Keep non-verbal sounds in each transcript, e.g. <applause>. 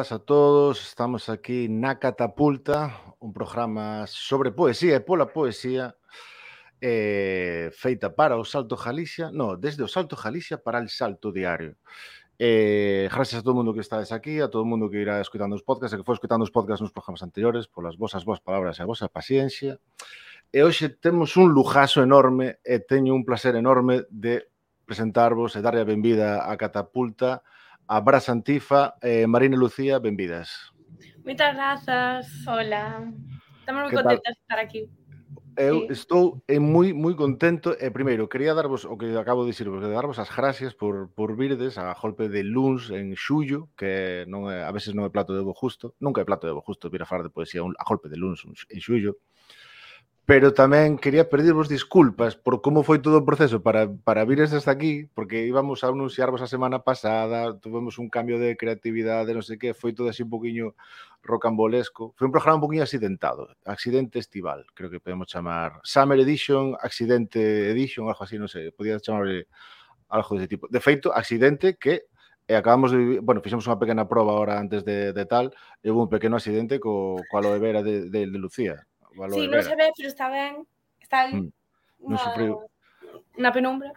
todas, a todos. Estamos aquí na Catapulta, un programa sobre poesía e pola poesía eh, feita para o Salto Galicia, no, desde o Salto Galicia para el Salto Diario. Eh, gracias a todo mundo que estades aquí, a todo mundo que irá escutando os podcasts, e que foi escutando os podcasts nos programas anteriores, polas vosas boas palabras e a vosa paciencia. E hoxe temos un lujazo enorme eh, e teño un placer enorme de presentarvos e darlle a benvida a Catapulta, a Brás Antifa e Marina Lucía, benvidas. Moitas grazas, hola. Estamos moi contentas de estar aquí. Eu sí. estou eh, moi moi contento e eh, primeiro quería darvos o que acabo de dicirvos, darvos as gracias por por virdes a golpe de luns en xullo, que non é, a veces non é plato de bo justo, nunca é plato de bo justo vir a falar de poesía un, a golpe de luns en xullo pero tamén quería pedirvos disculpas por como foi todo o proceso para, para vir hasta aquí, porque íbamos a anunciarvos a semana pasada, tuvemos un cambio de creatividade, non sei que, foi todo así un poquinho rocambolesco. Foi un programa un poquinho accidentado, accidente estival, creo que podemos chamar Summer Edition, Accidente Edition, algo así, non sei, podía chamarle algo dese tipo. De feito, accidente que e acabamos de vivir, bueno, fixemos unha pequena proba ahora antes de, de tal, e houve un pequeno accidente co, coa aloe vera de, de, de Lucía valor sí, non se ve, pero está ben. Está aí. Mm. Non na, sufriu. Na penumbra.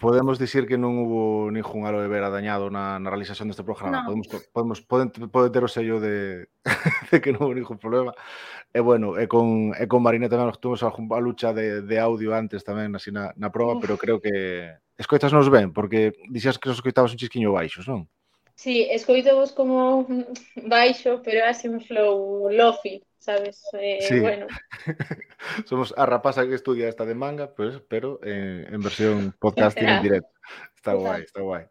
Podemos dicir que non hubo ningún aloe vera dañado na, na realización deste programa. No. Podemos, podemos poden, pode ter o sello de, <laughs> de que non hubo ningún problema. E bueno, e con, e con Marina tamén tuvimos a lucha de, de audio antes tamén así na, na prova, Uf. pero creo que escoitas nos ben, porque dixas que os escoitabas un chisquiño baixos, non? Sí, escoito vos como baixo, pero así un flow lofi sabes? Eh, sí. bueno. <laughs> Somos a rapaza que estudia esta de manga, pues, pero eh, en versión <laughs> podcasting en directo. Está guai, está guai.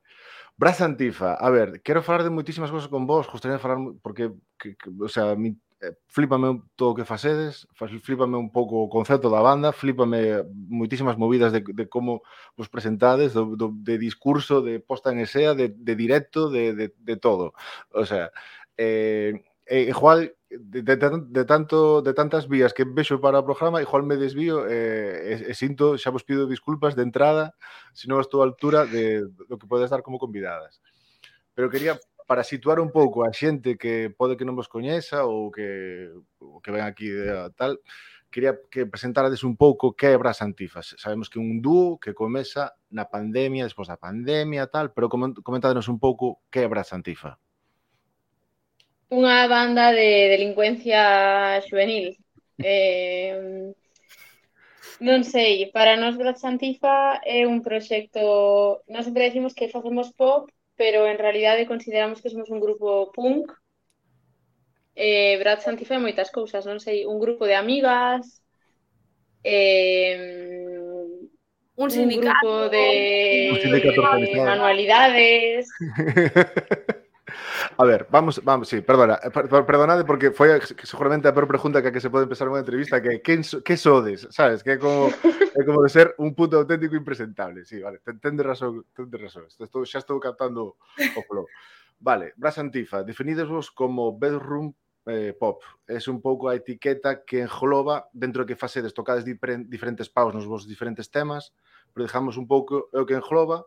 Braz Antifa, a ver, quero falar de moitísimas cousas con vos, gostaria de falar porque, que, que, o sea, mi, eh, flipame todo o que facedes, flipame un pouco o concepto da banda, flipame moitísimas movidas de, de como vos presentades, do, do, de discurso, de posta en esea, de, de directo, de, de, de todo. O sea, eh, e igual de, de, de tanto de tantas vías que vexo para o programa, igual me desvío eh, e, e sinto, xa vos pido disculpas de entrada, se non estou a altura de do que podes dar como convidadas. Pero quería para situar un pouco a xente que pode que non vos coñeza ou que ou que ven aquí de tal, quería que presentarades un pouco que é Bras Antifas. Sabemos que un dúo que comeza na pandemia, despois da pandemia, tal, pero comentadenos un pouco que é Bras Antifa unha banda de delincuencia juvenil. Eh, non sei, para nós Graz Santifa é un proxecto... Nós sempre decimos que facemos pop, pero en realidade consideramos que somos un grupo punk. Eh, Brad Santifa é moitas cousas, non sei, un grupo de amigas, eh, un sindicato, un grupo de, un sindicato de manualidades, <laughs> A ver, vamos, vamos, sí, perdona, eh, perdonade porque foi seguramente a peor pregunta que a que se pode empezar unha entrevista que que, que sodes, sabes? Que é como <laughs> é como de ser un puto auténtico impresentable. Sí, vale, tende razón, tende razón. Estou, xa estou captando o flow. Vale, Bras Antifa, definidesvos como bedroom eh, pop. é un pouco a etiqueta que engloba dentro que facedes, tocades diferentes paus nos vos diferentes temas, pero dejamos un pouco o que engloba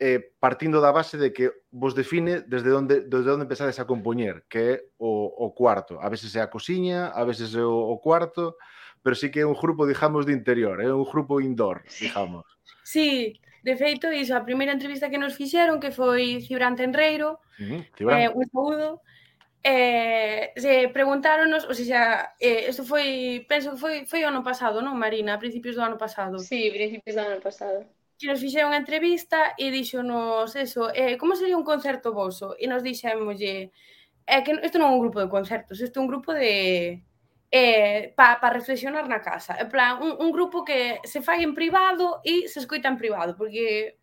eh, partindo da base de que vos define desde onde, desde onde empezades a compoñer, que é o, o cuarto. A veces é a cociña, a veces é o, o cuarto, pero sí que é un grupo, digamos, de interior, é eh? un grupo indoor, digamos. Sí, de feito, iso, a primeira entrevista que nos fixeron, que foi Cibran Tenreiro, uh -huh, Cibran. Eh, un saúdo, eh, se preguntáronos, ou seja, eh, isto foi, penso que foi, foi o ano pasado, non, Marina? A principios do ano pasado. Sí, principios do ano pasado que nos fixeron unha entrevista e dixonos eso, eh, como sería un concerto voso? E nos dixémoslle, eh, que isto non é un grupo de concertos, isto é un grupo de eh, para pa reflexionar na casa. En plan, un, un grupo que se fai en privado e se escoita en privado, porque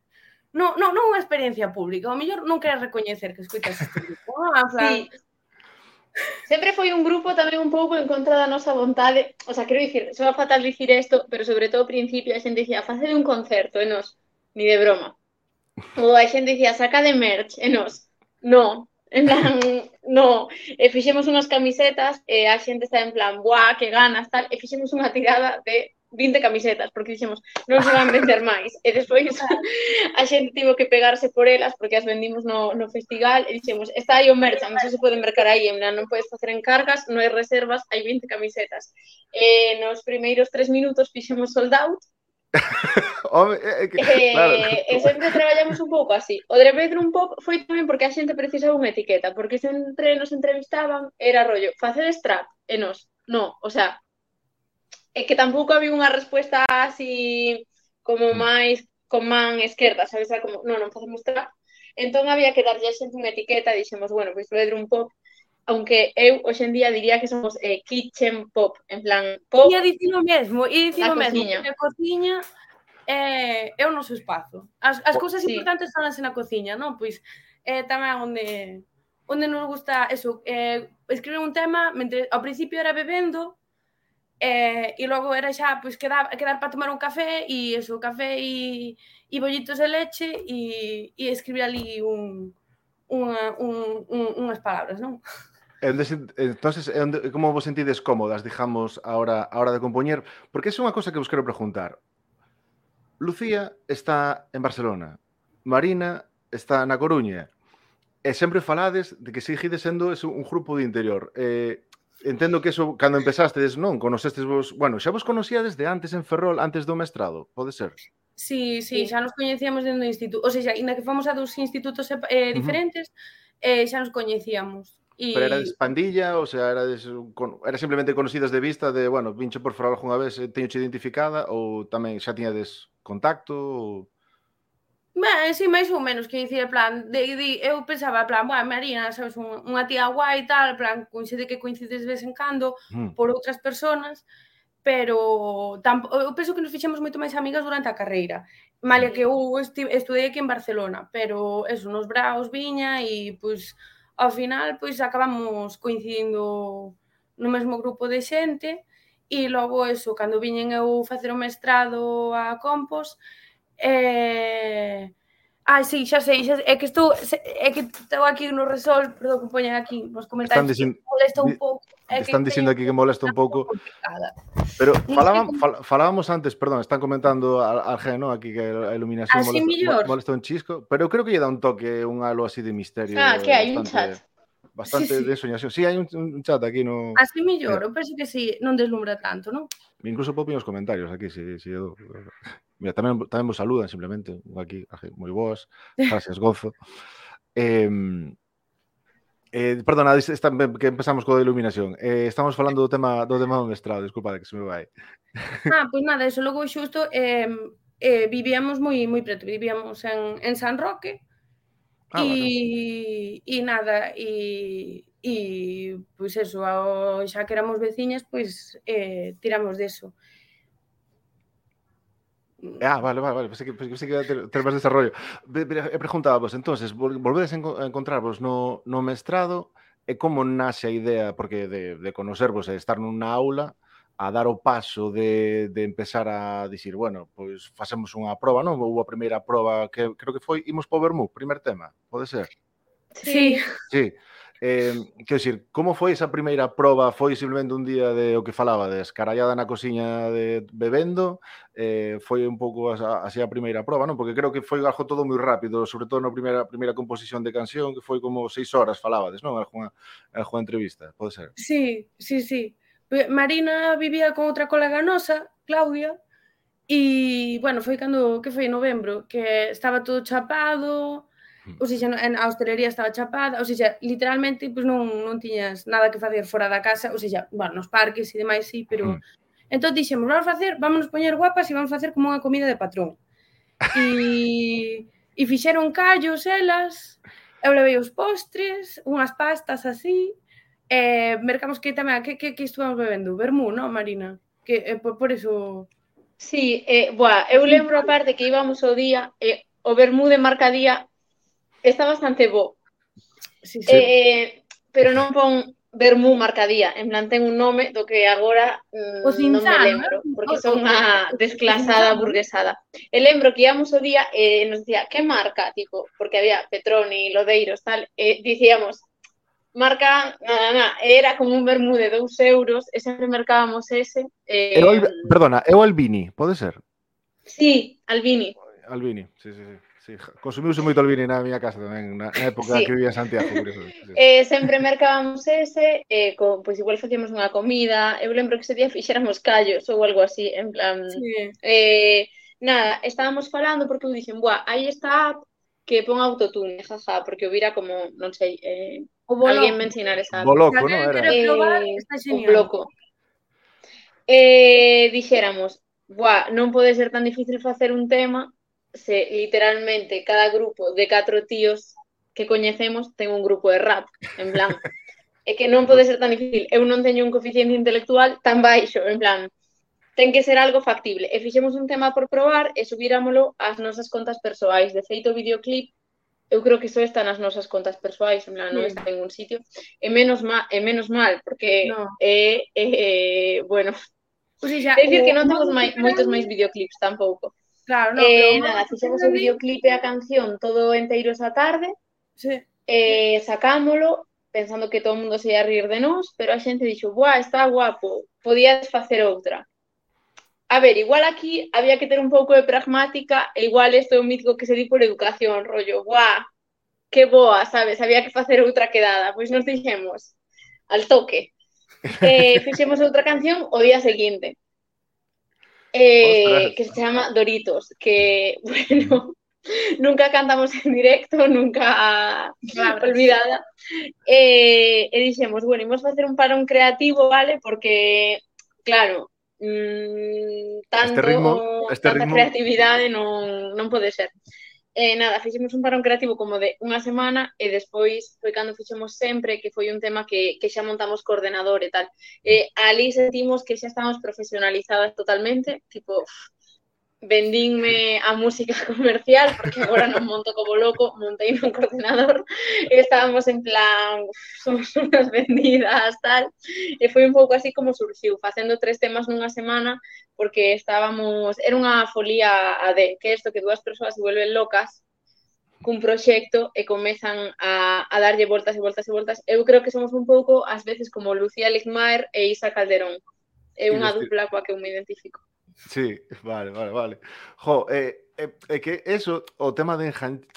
non, non, non unha experiencia pública. O mellor non queres recoñecer que escoitas este grupo. Ah, En plan, sí. Sempre foi un grupo tamén un pouco en contra da nosa vontade. O sea, quero dicir, se va fatal dicir isto, pero sobre todo ao principio a xente dicía, face un concerto, e nos, ni de broma. Ou a xente dicía, saca de merch, e nos, no, en plan, <laughs> no, e fixemos unhas camisetas e a xente está en plan, buah, que ganas, tal, e fixemos unha tirada de 20 camisetas, porque dixemos, non se van vender máis. E despois a xente tivo que pegarse por elas, porque as vendimos no, no festival, e dixemos, está aí o merchan, non se pode mercar aí, en non podes facer encargas, non hai reservas, hai 20 camisetas. E nos primeiros tres minutos fixemos sold out, <laughs> Home, é que, eh, claro. eh, e sempre traballamos un pouco así. O de un pouco foi tamén porque a xente precisaba unha etiqueta, porque sempre nos entrevistaban era rollo, facer strap, e nos, no, o sea, e que tampouco había unha resposta así como máis con man esquerda, sabes? Como, non, non facemos trap. Entón había que darlle xente unha etiqueta e dixemos, bueno, pois pues, un pop aunque eu hoxe en día diría que somos eh, kitchen pop, en plan pop. Ia dicir o mesmo, ia dicir o mesmo, a cociña eh, é o noso espazo. As, as cousas sí. importantes son as na cociña, non? Pois eh, tamén onde onde nos gusta eso, eh, escribir un tema, mentre ao principio era bebendo, Eh, e logo era xa pois quedar, quedar para tomar un café e eso, café e, e bollitos de leche e, e escribir ali un, unha, un, un, unhas palabras, non? Entonces, como vos sentides cómodas, digamos, a hora, a hora de compoñer? Porque é unha cosa que vos quero preguntar. Lucía está en Barcelona, Marina está na Coruña, e sempre falades de que sigides sendo un grupo de interior. Eh, entendo que eso, cando empezastes, non? conocestes vos, bueno, xa vos conocía desde antes en Ferrol, antes do mestrado, pode ser? Sí, sí, xa nos coñecíamos dentro do instituto, ou sea, ainda que fomos a dous institutos eh, diferentes, uh -huh. eh, xa nos coñecíamos. Y... Pero erades pandilla, o sea, erades, con, era simplemente conocidas de vista de, bueno, vincho por Ferrol algunha vez, eh, teño che identificada, ou tamén xa tiñades contacto, ou... Ben, si, sí, máis ou menos, que dicir, plan, de, de, eu pensaba, plan, bueno, Marina, sabes, un, unha tía guai e tal, plan, coincide que coincides de vez en cando mm. por outras personas, pero tampo, eu penso que nos fixemos moito máis amigas durante a carreira. Malia que eu esti, estudei aquí en Barcelona, pero eso, nos braos viña e, pois, ao final, pois, acabamos coincidindo no mesmo grupo de xente e logo, eso, cando viñen eu facer o mestrado a Compos, Eh... Ah, sí, xa sei, xa sei. É que estou, é que estou aquí no Resol, perdón que poñan aquí nos comentarios. Están dicindo, molesta un pouco. É están dicindo aquí que molesta un pouco. Complicada. Pero falaban, fal, falábamos antes, perdón, están comentando al, al ¿no? aquí que a iluminación así molesta, molesta un chisco, pero eu creo que lle dá un toque, un halo así de misterio. Ah, que hai un chat. Bastante sí, sí. de soñación. Sí, hai un, un chat aquí no. Así mellor, eh. eu penso que si sí, non deslumbra tanto, non? Incluso popo os comentarios aquí, si, si eu... Mira, tamén, tamén vos saludan simplemente aquí, moi boas, <laughs> gracias, gozo. Eh, Eh, perdona, esta, que empezamos coa iluminación. Eh, estamos falando do tema do tema do mestrado, disculpa que se me vai. <laughs> Ah, pois pues nada, eso logo xusto eh, eh, vivíamos moi moi preto, vivíamos en, en San Roque. Ah, e, e nada, e, e pois pues eso, ao, xa que éramos veciñas, pois pues, eh, tiramos deso. Ah, vale, vale, vale. Pensei que, pensei que ia ter, ter máis desarrollo. E preguntábamos, entonces, volvedes a encontrarvos no, no mestrado e como nace a idea, porque de, de conocervos e estar nunha aula, a dar o paso de, de empezar a dicir, bueno, pois facemos unha proba, non? Houve a primeira proba que creo que foi, imos para o Bermú, primer tema, pode ser? Sí. Sí. Eh, quero dicir, como foi esa primeira proba? Foi simplemente un día de o que falaba, de escarallada na cociña de bebendo? Eh, foi un pouco así a primeira proba, non? Porque creo que foi algo todo moi rápido, sobre todo na primeira primeira composición de canción, que foi como seis horas falabades, non? Alguna, alguna entrevista, pode ser? Sí, sí, sí. Marina vivía con outra colega nosa, Claudia, e, bueno, foi cando, que foi en novembro, que estaba todo chapado, ou seja, a hostelería estaba chapada, ou seja, literalmente pois non, non tiñas nada que facer fora da casa, ou seja, bueno, nos parques e demais sí, pero... Mm. Entón dixemos, vamos facer, vámonos poñer guapas e vamos facer como unha comida de patrón. <laughs> E, e fixeron callos elas, eu levei os postres, unhas pastas así, e mercamos que tamén, que, que, que estuvamos bebendo? Vermú, non, Marina? Que, eh, por, por eso... Sí, eh, boa, eu lembro a parte que íbamos o día, eh, o vermú de marca día está bastante bo. Sí, sí. Eh, pero non pon Bermú Marcadía, en plan ten un nome do que agora mm, pues non me lembro, porque son unha desclasada burguesada. E lembro que íamos o día e eh, nos dicía, que marca? Tipo, porque había Petroni, Lodeiros, tal, e eh, dicíamos, marca, na, na, na, era como un vermú de 2 euros, e sempre mercábamos ese. Eh, eu, perdona, eu Albini, pode ser? Sí, Albini. Albini, sí, sí, sí. Sí, consumiuse moito albini na miña casa tamén, na, na época sí. que vivía en Santiago, curioso. Sí. <laughs> Eh, sempre mercábamos ese, eh, co, pois pues igual facíamos unha comida, eu lembro que ese día <laughs> fixéramos callos ou algo así, en plan... Sí. Eh, nada, estábamos falando porque eu dixen, buah, aí está app que pon autotune, jaja, porque hubiera como, non sei, eh, o bolo, alguén mencionar esa app. Boloco, non era? Eh, probar, está o bloco. Eh, dixéramos, buah, non pode ser tan difícil facer un tema se, literalmente cada grupo de catro tíos que coñecemos ten un grupo de rap, en plan, <laughs> é que non pode ser tan difícil, eu non teño un coeficiente intelectual tan baixo, en plan, ten que ser algo factible. E fixemos un tema por probar e subirámolo ás nosas contas persoais. De feito, o videoclip eu creo que só está nas nosas contas persoais, en plan, non está en un sitio. E menos mal, e menos mal porque no. é, é, bueno, O sea, é dicir que non temos moitos máis videoclips tampouco. Claro, no, eh, nada, fixemos o grande- videoclip e a canción todo enteiro esa tarde, Sí. eh, sacámolo pensando que todo o mundo se ia rir de nós, pero a xente dixo, buah, está guapo, podías facer outra. A ver, igual aquí había que ter un pouco de pragmática, e igual isto é un mítico que se di por educación, rollo, buah, que boa, sabes, había que facer outra quedada. Pois nos dixemos, al toque. <laughs> Eh, fixemos outra canción o día seguinte. Eh, que se chama Doritos, que, <laughs> bueno, nunca cantamos en directo, nunca Claro. olvidada. E, e dixemos, bueno, imos facer un parón creativo, vale? Porque, claro, mm, tanto, ritmo- este tanta ritmo- creatividade non, non pode ser. E nada, fixemos un parón creativo como de unha semana e despois foi cando fixemos sempre que foi un tema que, que xa montamos co ordenador e tal. E ali sentimos que xa estamos profesionalizadas totalmente, tipo, vendínme a música <laughs> comercial, porque agora non monto como loco, montei un coordenador, e <laughs> estábamos en plan, somos <laughs> unhas vendidas, tal, e foi un pouco así como surxiu, facendo tres temas nunha semana, porque estábamos, era unha folía a de, que é isto que dúas persoas se vuelven locas, cun proxecto e comezan a, a darlle voltas e voltas e voltas. Eu creo que somos un pouco, ás veces, como Lucía Ligmaer e Isa Calderón. É unha dupla coa que eu me identifico. Sí, <laughs> vale, vale, vale. Jo, eh, eh é, é que eso, o tema de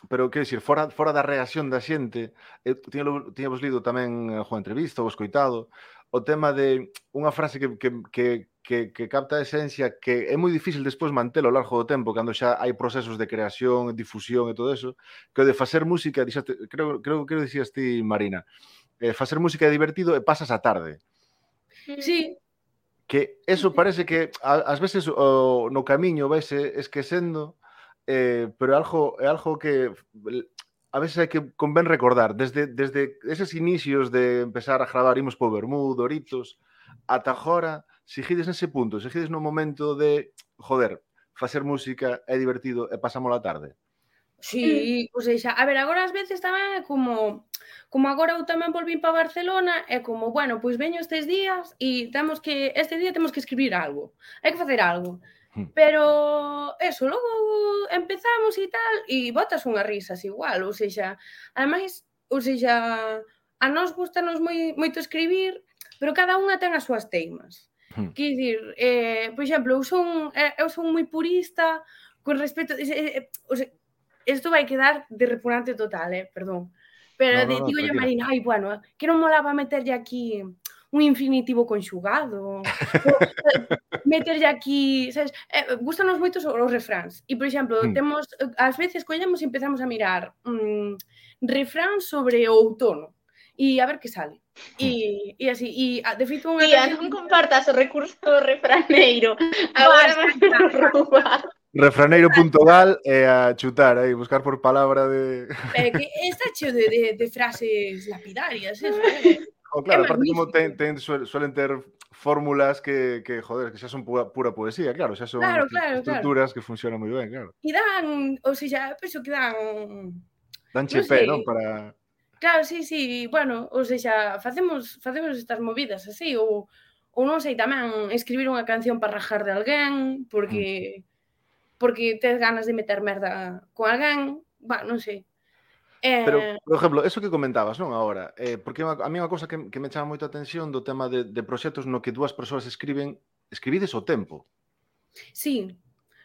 pero quero dicir, fora, fora da reacción da xente, eh, eu tiñalo, tiñamos lido tamén eh, jo, Entrevista, ou escoitado, o tema de unha frase que, que, que, que, que capta a esencia que é moi difícil despois mantelo ao largo do tempo cando xa hai procesos de creación, difusión e todo eso, que o de facer música, dixaste, creo, creo que dicías ti, Marina, eh, facer música é divertido e pasas a tarde. Sí, que eso parece que ás veces o, no camiño vaise esquecendo eh, pero é algo, é algo que a veces hai que convén recordar desde, desde eses inicios de empezar a gravar Imos po Bermú, Doritos ata agora, sigides nese punto sigides no momento de, joder, facer música é divertido e pasamos a tarde. Sí, mm. ou seja, a ver, agora ás veces tamén é como como agora eu tamén volvín para Barcelona, é como, bueno, pois veño estes días e temos que este día temos que escribir algo. Hai que facer algo. Hmm. Pero eso, logo empezamos e tal e botas unhas risas igual, ou seja, ademais, ou seja, a nós gustanos moi moito escribir, pero cada unha ten as súas teimas. Hmm. Que dicir, eh, por exemplo, eu son eh, eu son moi purista con respecto, eh, eh, eh o sea, esto vai quedar de repugnante total, eh, perdón. Pero no, no, no, digo yo, Marina, ai, bueno, que non molaba meterlle aquí un infinitivo conxugado, eh, <laughs> meterlle aquí, sabes, eh, gustanos moitos os refráns. E, por exemplo, mm. temos, eh, ás veces collemos e empezamos a mirar mm, refráns sobre o outono e a ver que sale. Hmm. E, e así, e ah, de feito unha... Tía, non compartas o recurso refraneiro. Agora vas a roubar. Refraneiro.gal e a chutar aí, buscar por palabra de... <laughs> Pero que está cheo de, de, de frases lapidarias, eso, eh? <laughs> Oh, claro, é aparte como ten, ten, suelen ter fórmulas que, que, joder, que xa son pura, pura poesía, claro, xa son claro, claro, estructuras claro. que funcionan moi ben, claro. E dan, ou seja, penso que dan... Dan chepé, non? Sé. ¿no? Para... Claro, sí, sí, bueno, ou seja, facemos, facemos estas movidas así, ou, ou non sei, tamén escribir unha canción para rajar de alguén, porque... Mm porque tes ganas de meter merda con alguén, va, non sei. Eh... Pero, por exemplo, eso que comentabas, non, agora, eh, porque a mí unha cosa que, que me chama moito a atención do tema de, de proxectos no que dúas persoas escriben, escribides o tempo. Sí,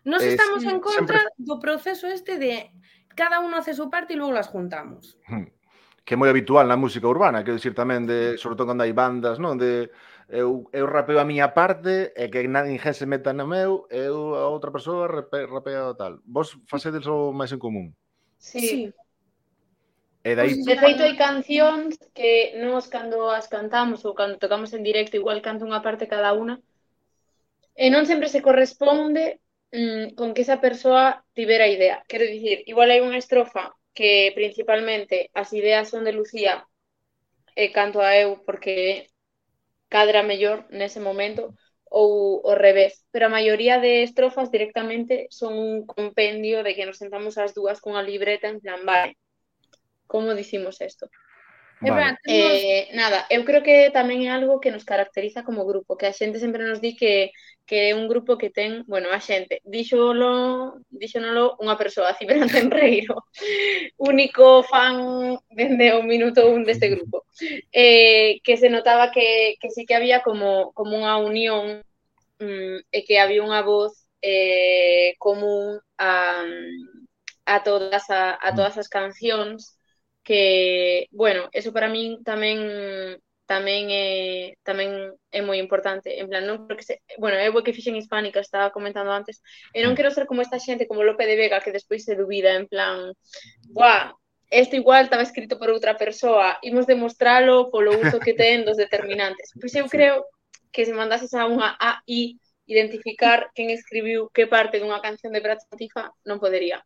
Nos eh, estamos sí, en contra sempre... do proceso este de cada uno hace su parte e logo las juntamos. Hmm. Que é moi habitual na música urbana, quero dicir tamén de, sobre todo cando hai bandas, non, de eu, eu rapeo a miña parte e que ninguén se meta no meu, eu a outra persoa rape, rapea tal. Vos facedes o máis en común. Sí. sí. E daí... De feito, hai cancións que nos cando as cantamos ou cando tocamos en directo, igual canta unha parte cada unha, e non sempre se corresponde mm, con que esa persoa tivera idea. Quero dicir, igual hai unha estrofa que principalmente as ideas son de Lucía e canto a eu porque cadra mellor nese momento ou o revés, pero a maioría de estrofas directamente son un compendio de que nos sentamos as dúas cunha libreta en plan, vale, como dicimos isto? Vale. Verdad, temos... eh, nada, eu creo que tamén é algo que nos caracteriza como grupo, que a xente sempre nos di que, que é un grupo que ten, bueno, a xente, díxolo, díxonolo unha persoa, <laughs> Ciberán Tenreiro, único fan dende o minuto un deste grupo, <laughs> eh, que se notaba que, que sí que había como, como unha unión mm, e que había unha voz eh, común a, a todas a, a todas as cancións que, bueno, eso para min tamén tamén é eh, tamén é moi importante, en plan, non porque se, bueno, é o que fixen hispánica, estaba comentando antes, eh, e non mm. quero ser como esta xente como Lope de Vega que despois se dubida en plan, buah, isto igual estaba escrito por outra persoa, imos demostralo polo uso que <laughs> ten dos determinantes. Pois eu creo que se mandases a unha AI identificar quen escribiu que parte dunha canción de Brad Santifa non podería.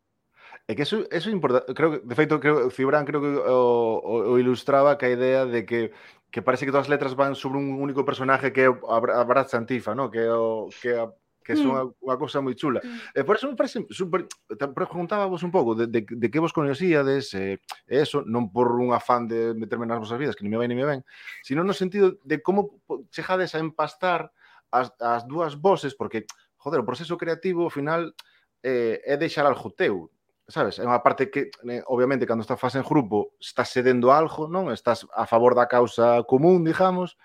É que eso, eso é importante. Creo que, de feito, creo, Cibran creo que o, o, o ilustraba que a idea de que que parece que todas as letras van sobre un único personaje que é a Brad Santifa, ¿no? que é o, que é a, que é unha, hmm. unha cousa moi chula. Hmm. E por eso me parece super... Te preguntábamos un pouco de, de, de que vos conocíades eh, e eh, eso, non por un afán de meterme nas vosas vidas, que ni me vai ni me ven, sino no sentido de como chejades a empastar as, as dúas voces, porque, joder, o proceso creativo, ao final, eh, é deixar al juteu sabes, é unha parte que obviamente cando estás fase en grupo estás cedendo algo, non? Estás a favor da causa común, digamos,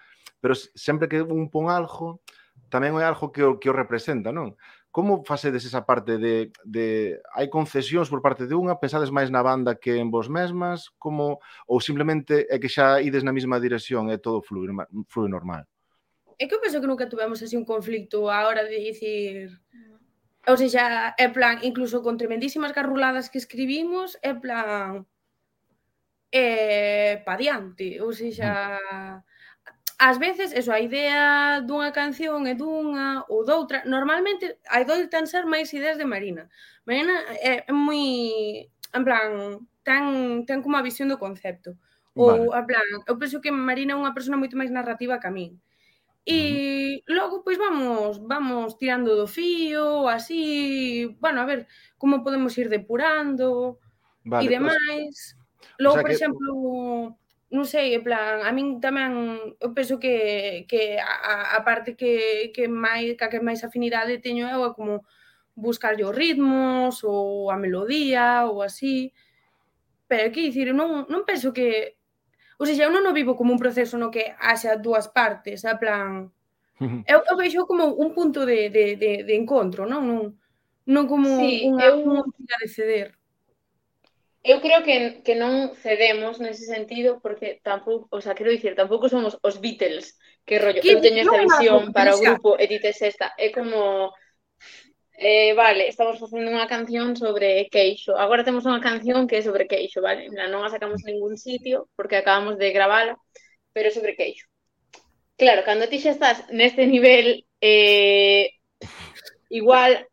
pero sempre que un pon algo tamén é algo que o, que o representa, non? Como facedes esa parte de, de... Hai concesións por parte de unha? Pensades máis na banda que en vos mesmas? Como... Ou simplemente é que xa ides na mesma dirección e todo flui, flui normal? É que eu penso que nunca tuvemos así un conflicto a hora de dicir ou seja, é plan, incluso con tremendísimas garruladas que escribimos, é plan eh, pa diante, ou seja, ás veces, eso, a idea dunha canción é dunha ou doutra, normalmente hai doitan ser máis ideas de Marina. Marina é, é moi, en plan, ten, ten como a visión do concepto. Ou, vale. en plan, eu penso que Marina é unha persona moito máis narrativa que a min. Uh E logo pois vamos vamos tirando do fío, así, bueno, a ver como podemos ir depurando vale, e demais. Pues, logo, o sea por que... exemplo, non sei, en plan, a min tamén eu penso que, que a, a parte que, que máis, que, que máis afinidade teño eu é como buscar os ritmos ou a melodía ou así. Pero que dicir, non, non penso que Ou seja, eu non o vivo como un proceso no que haxa dúas partes, a plan... <laughs> Eu, eu veixo como un punto de, de, de, de encontro, non? Non, non como sí, unha, eu... unha de ceder. Eu creo que, que non cedemos nese sentido porque tampouco, o sea, quero dicir, tampouco somos os Beatles, que rollo, que eu teño esta visión para o grupo e dites esta, é como eh, vale, estamos facendo unha canción sobre queixo. Agora temos unha canción que é sobre queixo, vale? En plan, non a sacamos en ningún sitio porque acabamos de gravala, pero é sobre queixo. Claro, cando ti xa estás neste nivel, eh, igual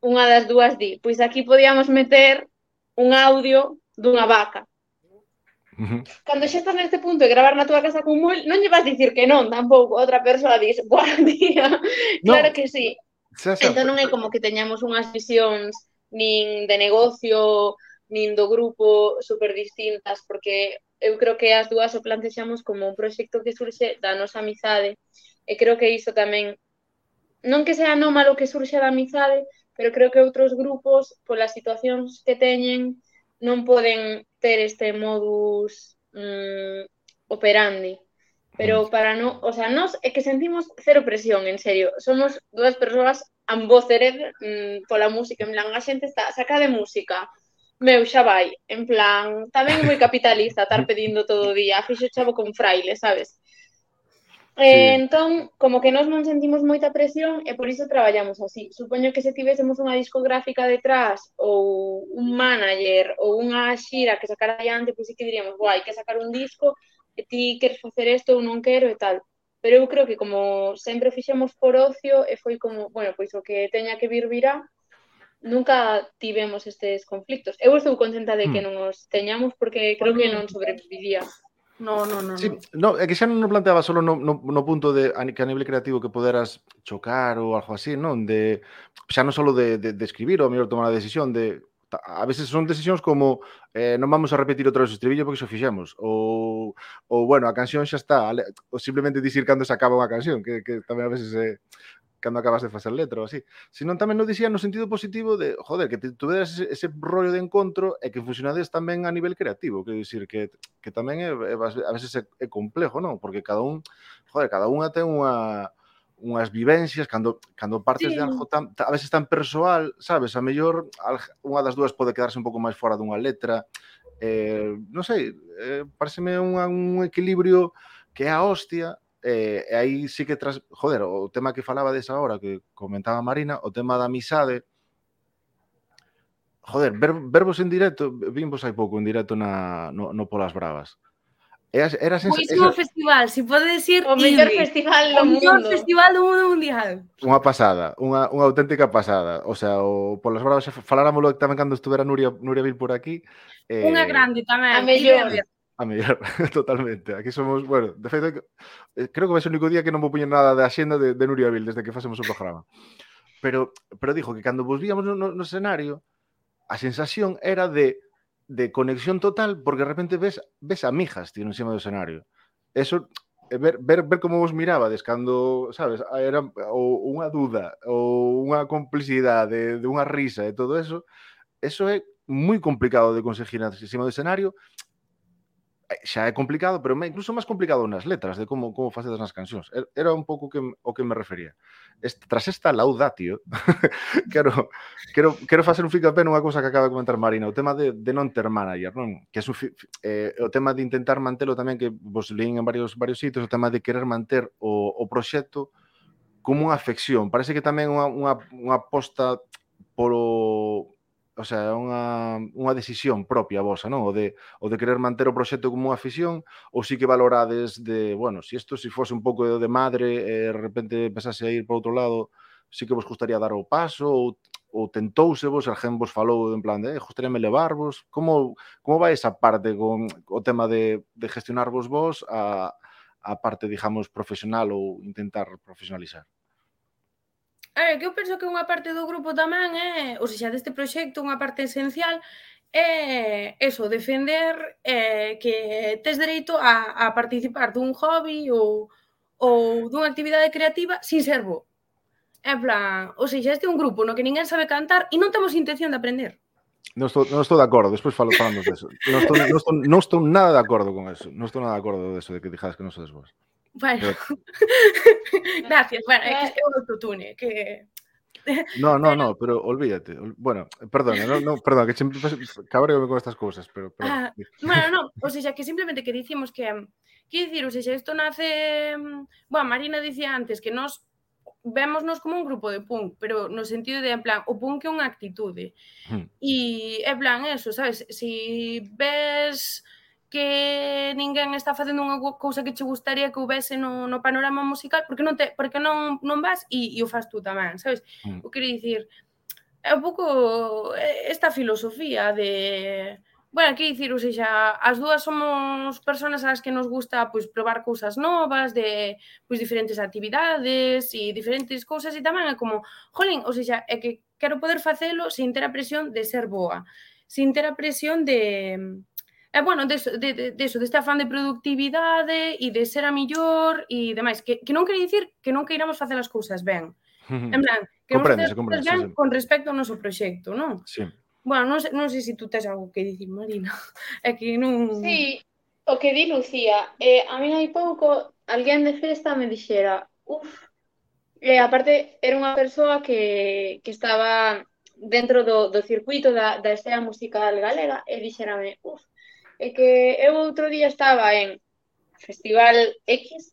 unha das dúas di, pois aquí podíamos meter un audio dunha vaca. Cando xa estás neste punto de gravar na túa casa con moi, non lle vas dicir que non, tampouco. Outra persoa dis, boa día, no. claro que sí Xa, xa, entón non é como que teñamos unhas visións nin de negocio, nin do grupo super distintas, porque eu creo que as dúas o plantexamos como un proxecto que surxe da nosa amizade, e creo que iso tamén non que sea anómalo que surxe da amizade, pero creo que outros grupos, polas situacións que teñen, non poden ter este modus mm, operandi. Pero para no, o sea, nós é que sentimos cero presión, en serio. Somos dúas persoas ambóceres mmm, pola música, en plan, a xente está, saca de música. Meu, xa vai, en plan, tamén moi capitalista estar <laughs> pedindo todo o día, fixo chavo con fraile, sabes? Sí. Eh, entón, como que nós non sentimos moita presión e por iso traballamos así. Supoño que se tivésemos unha discográfica detrás ou un manager ou unha xira que sacara adiante, pois pues, sí que diríamos, guai, que sacar un disco, e ti queres facer isto ou non quero e tal. Pero eu creo que como sempre fixemos por ocio e foi como, bueno, pois o que teña que vir virá, nunca tivemos estes conflictos. Eu estou contenta de que hmm. non os teñamos porque creo que non sobrevivía. No, no, no. Sí, no, é que xa non o planteaba solo no, no, no punto de que a nivel creativo que poderas chocar ou algo así, non? De, xa non solo de, de, de escribir ou a mellor tomar a decisión de a veces son decisións como eh, non vamos a repetir outra vez o estribillo porque xo fixemos ou, ou bueno, a canción xa está ou simplemente dicir cando se acaba unha canción que, que tamén a veces é eh, cando acabas de facer letra ou así. Senón tamén non dicía no sentido positivo de, joder, que tuveras ese, ese rollo de encontro e que funcionades tamén a nivel creativo, quero dicir que, que tamén é, é, a veces é, é complejo, non? Porque cada un, joder, cada unha ten unha unhas vivencias, cando, cando partes sí. de algo tan, a veces tan persoal, sabes, a mellor unha das dúas pode quedarse un pouco máis fora dunha letra, eh, non sei, eh, pareceme un, un equilibrio que é a hostia, eh, e aí sí que tras... Joder, o tema que falaba desa hora que comentaba Marina, o tema da amizade, joder, ver, vervos en directo, vimos hai pouco en directo na, no, no Polas Bravas, Era, era sen, esa... festival, se pode decir o mellor festival do mundo. O mellor festival do mundo mundial. Unha pasada, unha, unha auténtica pasada. O sea, o, polas bravas faláramolo tamén cando estuvera Nuria, Nuria Vil por aquí. Eh... Unha grande tamén. A mellor. A mellor, <laughs> totalmente. Aquí somos, bueno, de feito, eh, creo que vai ser o único día que non vou poñer nada de axenda de, de Nuria Vil desde que facemos o programa. Pero, pero dijo que cando vos víamos no, no, no escenario, a sensación era de de conexión total, porque de repente ves, ves a mijas, tío, encima do escenario. Eso, eh, ver, ver, ver como vos mirabades cando, sabes, ah, era ou unha duda, ou unha complicidade, de unha risa e todo eso, eso é moi complicado de conseguir encima do escenario xa é complicado, pero incluso máis complicado nas letras, de como como facedes nas cancións. Er, era un pouco que, o que me refería. Este, tras esta laudatio, <laughs> quero, quero, quero facer un ficape nunha cousa que acaba de comentar Marina, o tema de, de non ter manager, non? Que é un, eh, o tema de intentar mantelo tamén, que vos leín en varios, varios sitios, o tema de querer manter o, o proxecto como unha afección. Parece que tamén unha, unha, unha aposta polo o sea, unha, unha decisión propia vosa, non? O de, o de querer manter o proxecto como unha afición ou si que valorades de, bueno, se si isto si fose un pouco de madre e de repente pensase a ir para outro lado, si que vos gustaría dar o paso ou, ou tentouse vos, alguén vos falou en plan de, eh, gustaríame levarvos, como, como vai esa parte con o tema de, de gestionar vos vos a, a parte, digamos, profesional ou intentar profesionalizar? A ver, que eu penso que unha parte do grupo tamén é, ou seja, deste proxecto, unha parte esencial é eso, defender eh, que tes dereito a, a participar dun hobby ou, ou dunha actividade creativa sin ser bo. En plan, ou seja, este é un grupo no que ninguén sabe cantar e non temos intención de aprender. Non estou, non estou de acordo, despois falo falando de eso. Non estou, non, estou, non estou nada de acordo con eso. Non estou nada de acordo deso de que dixades que non sodes vos. Bueno, eh. <laughs> gracias. Bueno, é que é o autotune, que No, no, no, pero olvídate. Bueno, perdón, no, no, perdón, que sempre cabreo con estas cousas, pero, pero... Ah, bueno, no, <laughs> o sea, que simplemente que dicimos que mm, que dicir, o sea, isto nace, mm, bueno, Marina dicía antes que nós vémonos como un grupo de punk, pero no sentido de, en plan, o punk é unha actitude. Hmm. E, en plan, eso, sabes, si ves que ninguén está facendo unha cousa que che gustaría que houbese no, no panorama musical, porque non te, porque non, non vas e, e o fas tú tamén, sabes? Mm. O quero dicir, é un pouco eh, esta filosofía de Bueno, que dicir, ou seja, as dúas somos persoas ás que nos gusta pois probar cousas novas, de pois diferentes actividades e diferentes cousas e tamén é como, jolín, ou seja, é que quero poder facelo sin ter a presión de ser boa, sin ter a presión de E, bueno, deso, de, de, deso, deste afán de productividade e de ser a millor e demais. Que, que non quere dicir que non queiramos facer as cousas ben. <laughs> En plan, que non facer as cousas ben sí, sí. con respecto ao noso proxecto, non? Sí. Bueno, non, non sei se tú tens algo que dicir, Marina. <laughs> É que non... Sí, o que di Lucía, eh, a mí hai pouco alguén de festa me dixera, uff, eh, aparte era unha persoa que, que estaba dentro do, do circuito da, da escena musical galega e dixerame, uff, é que eu outro día estaba en Festival X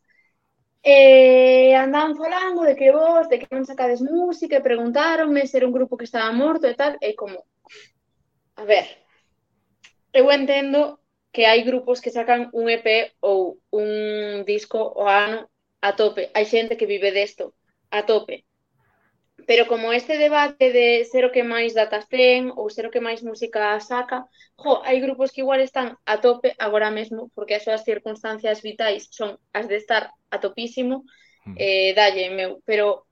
e andaban falando de que vos, de que non sacades música, e preguntaronme se era un grupo que estaba morto e tal, e como, a ver, eu entendo que hai grupos que sacan un EP ou un disco o ano a tope, hai xente que vive desto, a tope, Pero como este debate de ser o que máis datas ten ou ser o que máis música saca, jo, hai grupos que igual están a tope agora mesmo porque as súas circunstancias vitais son as de estar a topísimo, mm. eh, dalle, meu, pero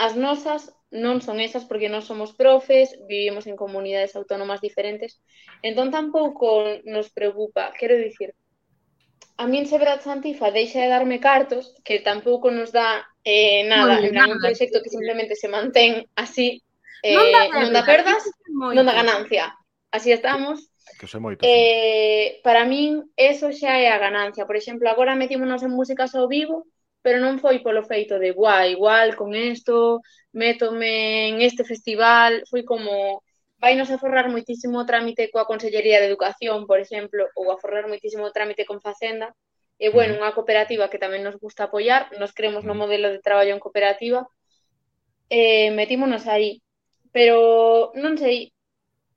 as nosas non son esas porque non somos profes, vivimos en comunidades autónomas diferentes, entón tampouco nos preocupa, quero dicir, a min se Sebra Santifa deixa de darme cartos, que tampouco nos dá eh, nada, en un proxecto que simplemente se mantén así, eh, non, dá non da perdas, non da ganancia. Así estamos. Que sei moito. Eh, para min, eso xa é a ganancia. Por exemplo, agora metímonos en músicas ao vivo, pero non foi polo feito de, guai, igual, con esto, métome en este festival, foi como, vai nos a forrar moitísimo o trámite coa Consellería de Educación, por exemplo, ou a forrar moitísimo o trámite con Facenda, e, bueno, unha cooperativa que tamén nos gusta apoiar, nos creemos no modelo de traballo en cooperativa, e metímonos aí. Pero, non sei,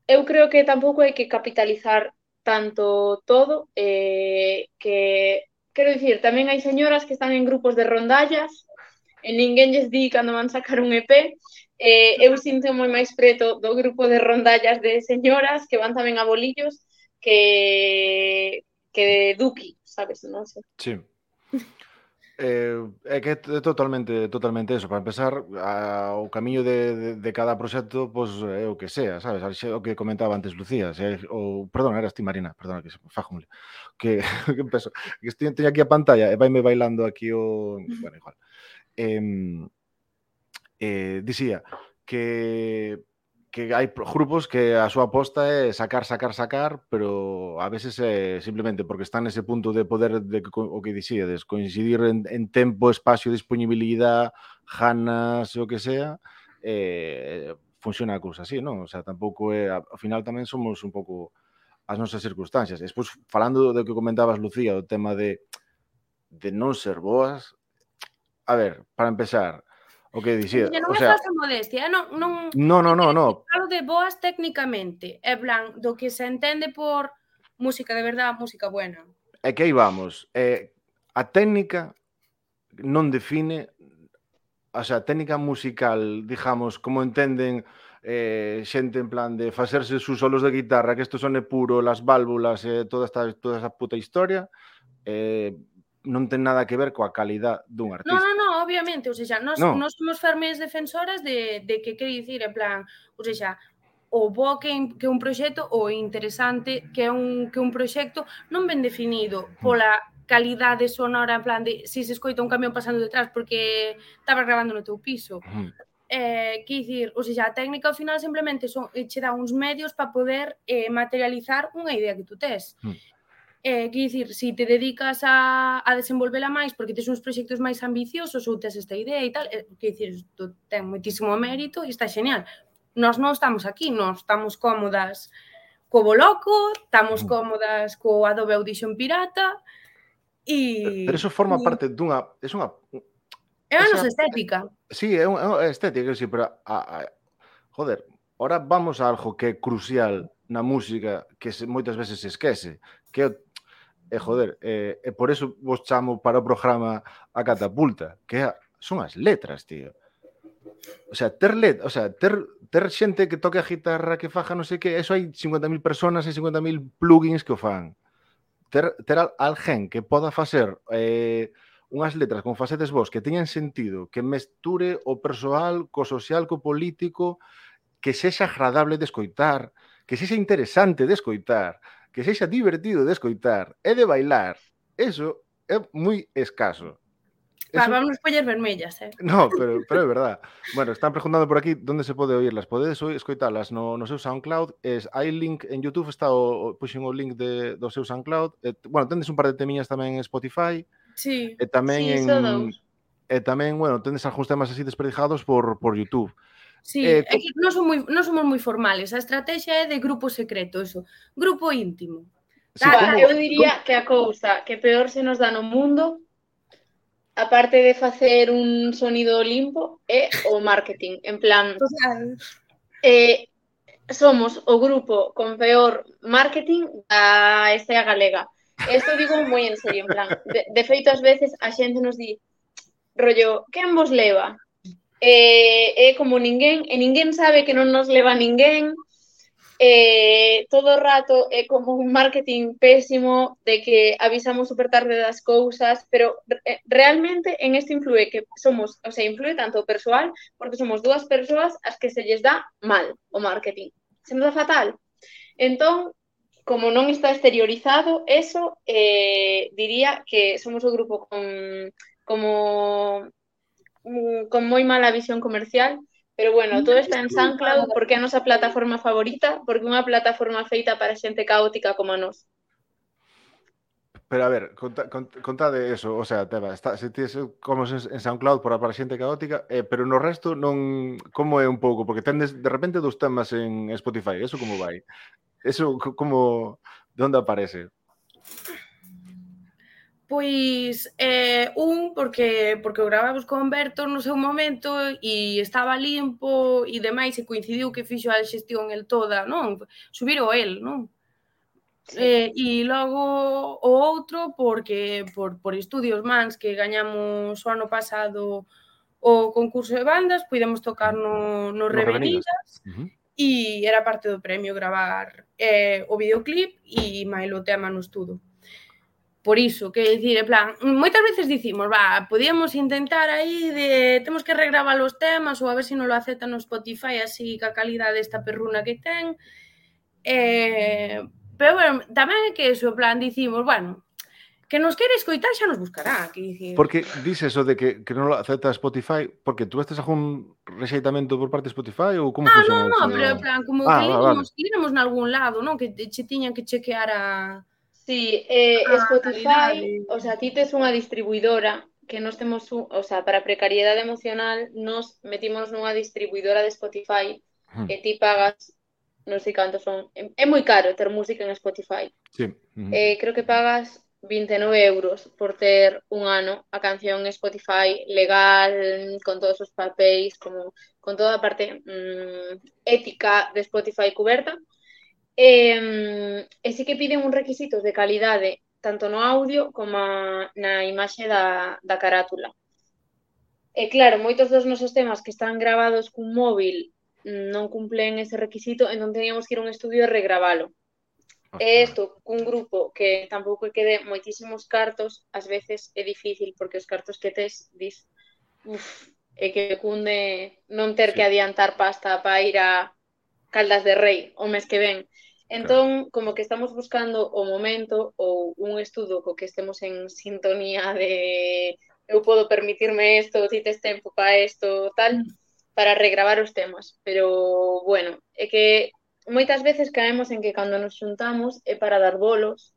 eu creo que tampouco hai que capitalizar tanto todo, eh, que, quero dicir, tamén hai señoras que están en grupos de rondallas, e ninguén lles di cando van sacar un EP, eh, eu sinto moi máis preto do grupo de rondallas de señoras que van tamén a bolillos que que de Duki, sabes, non sei. Sí. <laughs> Eh, é que é totalmente totalmente eso, para empezar a, o camiño de, de, de cada proxecto pois pues, é o que sea, sabes, o que comentaba antes Lucía, se, o perdón, era ti Marina, perdón, que fajumle. Que <laughs> que empezo, que teño aquí a pantalla e vaime bailando aquí o, <laughs> bueno, igual. Eh, eh, dicía que que hai grupos que a súa aposta é sacar, sacar, sacar, pero a veces é simplemente porque están nese punto de poder de o que dixíades, coincidir en, en tempo, espacio, disponibilidade, ganas, o que sea, eh, funciona a cousa así, non? O sea, tampouco é... Ao final tamén somos un pouco as nosas circunstancias. Despois, falando do que comentabas, Lucía, o tema de, de non ser boas, a ver, para empezar, O que dicir, non o sea, é falsa modestia, non, non, non, non, non, No. Falo eh, de boas técnicamente, é blan, do que se entende por música de verdade, música buena. É que aí vamos, eh, a técnica non define o sea, a técnica musical, digamos, como entenden eh, xente en plan de facerse sus solos de guitarra, que isto sone puro, las válvulas, eh, toda, esta, toda esa puta historia, eh, non ten nada que ver coa calidad dun artista. No, no, no, obviamente, ou seja, nós, no. nós somos fermes defensoras de, de que quer dicir, en plan, ou seja, o bo que, que un proxecto o interesante que é un, que un proxecto non ben definido pola calidade sonora en plan de si se escoita un camión pasando detrás porque estaba grabando no teu piso eh, que dicir, ou seja, a técnica ao final simplemente son, eh, che dá uns medios para poder eh, materializar unha idea que tú tes. Mm. Eh, que dicir, se si te dedicas a, a desenvolvela máis porque tes uns proxectos máis ambiciosos ou tes esta idea e tal, eh, que dicir, isto ten moitísimo mérito e está genial. Nós non estamos aquí, nós estamos cómodas co Boloco, estamos mm. cómodas co Adobe Audition Pirata e... Pero eso forma e... parte dunha... É unha... É unha nosa estética. Sí, é unha estética, sí, pero... A, a, joder, ahora vamos a algo que é crucial na música que se, moitas veces se esquece, que é E, joder, eh, e por eso vos chamo para o programa a catapulta, que son as letras, tío. O sea, ter let, o sea, ter, ter xente que toque a guitarra, que faja, non sei que, eso hai 50.000 personas e 50.000 plugins que o fan. Ter, ter al, alguén que poda facer eh, unhas letras con facetes vos que teñan sentido, que mesture o persoal co social, co político, que sexa agradable de escoitar, que sexa interesante de escoitar, que sexa divertido de escoitar e de bailar, eso é moi escaso. Eso... Va, vamos poñer vermellas, eh? No, pero, pero é verdad. Bueno, están preguntando por aquí onde se pode oírlas. Podedes escoitalas no, no seu SoundCloud. Es, hai link en YouTube, está o, o puxen o link de, do seu SoundCloud. E, bueno, tendes un par de temiñas tamén en Spotify. Sí, e tamén sí, en, E tamén, bueno, tendes algúns temas así desperdijados por, por YouTube. Sí, eh, é que non somos moi, non somos moi formales. A estrategia é de grupo secreto, eso. Grupo íntimo. Sí, Cara, como, eu diría como... que a cousa que peor se nos dá no mundo aparte de facer un sonido limpo é o marketing, en plan Total. Eh, somos o grupo con peor marketing da SEA galega. Isto digo moi en serio, en plan, de, de feito ás veces a xente nos di rollo, quen vos leva? Eh, é como ninguén, e ninguén sabe que non nos leva ninguén, eh, todo o rato é como un marketing pésimo de que avisamos super tarde das cousas, pero eh, realmente en isto influe que somos, o sea, influe tanto o porque somos dúas persoas as que se lles dá mal o marketing. Se nos dá fatal. Entón, como non está exteriorizado eso, eh, diría que somos o grupo con como Mm, con moi mala visión comercial, pero bueno, todo está en SoundCloud porque é a nosa plataforma favorita, porque unha plataforma feita para xente caótica como a nós. Pero a ver, conta, cont, contade eso, o sea, Teba, está, se tes como en SoundCloud para, para xente caótica, eh, pero no resto non como é un pouco, porque tendes de repente dos temas en Spotify, eso como vai? Eso como de onde aparece? Pois eh, un, porque, porque o gravamos con Berto no seu momento e estaba limpo e demais e coincidiu que fixo a xestión el toda, non? Subiro el, non? Sí. Eh, e logo o outro porque por, por estudios mans que gañamos o ano pasado o concurso de bandas, puidemos tocar no, no Revenidas uh -huh. e era parte do premio gravar eh, o videoclip e mailo o tema no estudo. Por iso, que dicir, en plan, moitas veces dicimos, va, podíamos intentar aí de temos que regravar os temas ou a ver se si non lo aceptan no Spotify así ca calidade desta perruna que ten. Eh, pero bueno, tamén é que eso, en plan, dicimos, bueno, que nos quere escoitar xa nos buscará, que dicir. Porque dices eso de que, que non lo acepta Spotify, porque tú estes algún rexeitamento por parte de Spotify ou como ah, funciona? Non, non, pero en plan, como ah, que ah, íbamos, vale. íbamos nalgún lado, non? Que che tiñan que chequear a Sí, eh, ah, Spotify, o sea, ti tes unha distribuidora que nos temos, un, o sea, para precariedade emocional, nos metimos nunha distribuidora de Spotify hmm. que ti pagas, non sei canto son, é moi caro ter música en Spotify. Sí. Uh -huh. eh, creo que pagas 29 euros por ter un ano a canción en Spotify legal, con todos os papéis, como con toda a parte mm, ética de Spotify cuberta. Uh E, e sí que piden uns requisitos de calidade tanto no audio como na imaxe da, da carátula. E claro, moitos dos nosos temas que están gravados cun móvil non cumplen ese requisito, entón teníamos que ir a un estudio e regravalo. E isto, cun grupo que tampouco que de moitísimos cartos, ás veces é difícil, porque os cartos que tes, dis, uf, é que cunde non ter sí. que adiantar pasta para ir a, Caldas de Rei o mes que ven. Entón, como que estamos buscando o momento ou un estudo co que estemos en sintonía de eu podo permitirme isto, ti tes tempo para isto, tal, mm. para regravar os temas. Pero, bueno, é que moitas veces caemos en que cando nos xuntamos é para dar bolos.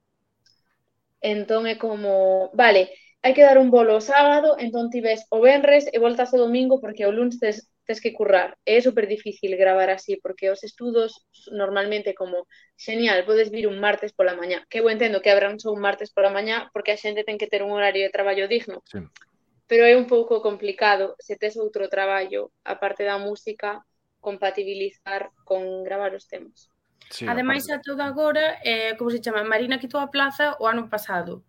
Entón é como, vale, hai que dar un bolo o sábado, entón ti ves o venres e voltas o domingo porque o lunes tes tens que currar. É super difícil gravar así, porque os estudos normalmente como, genial, podes vir un martes pola mañá. Que eu entendo que habrá un show un martes pola mañá, porque a xente ten que ter un horario de traballo digno. Sí. Pero é un pouco complicado se tes outro traballo, aparte da música, compatibilizar con gravar os temas. Sí, Ademais, a todo agora, eh, como se chama, Marina quitou a plaza o ano pasado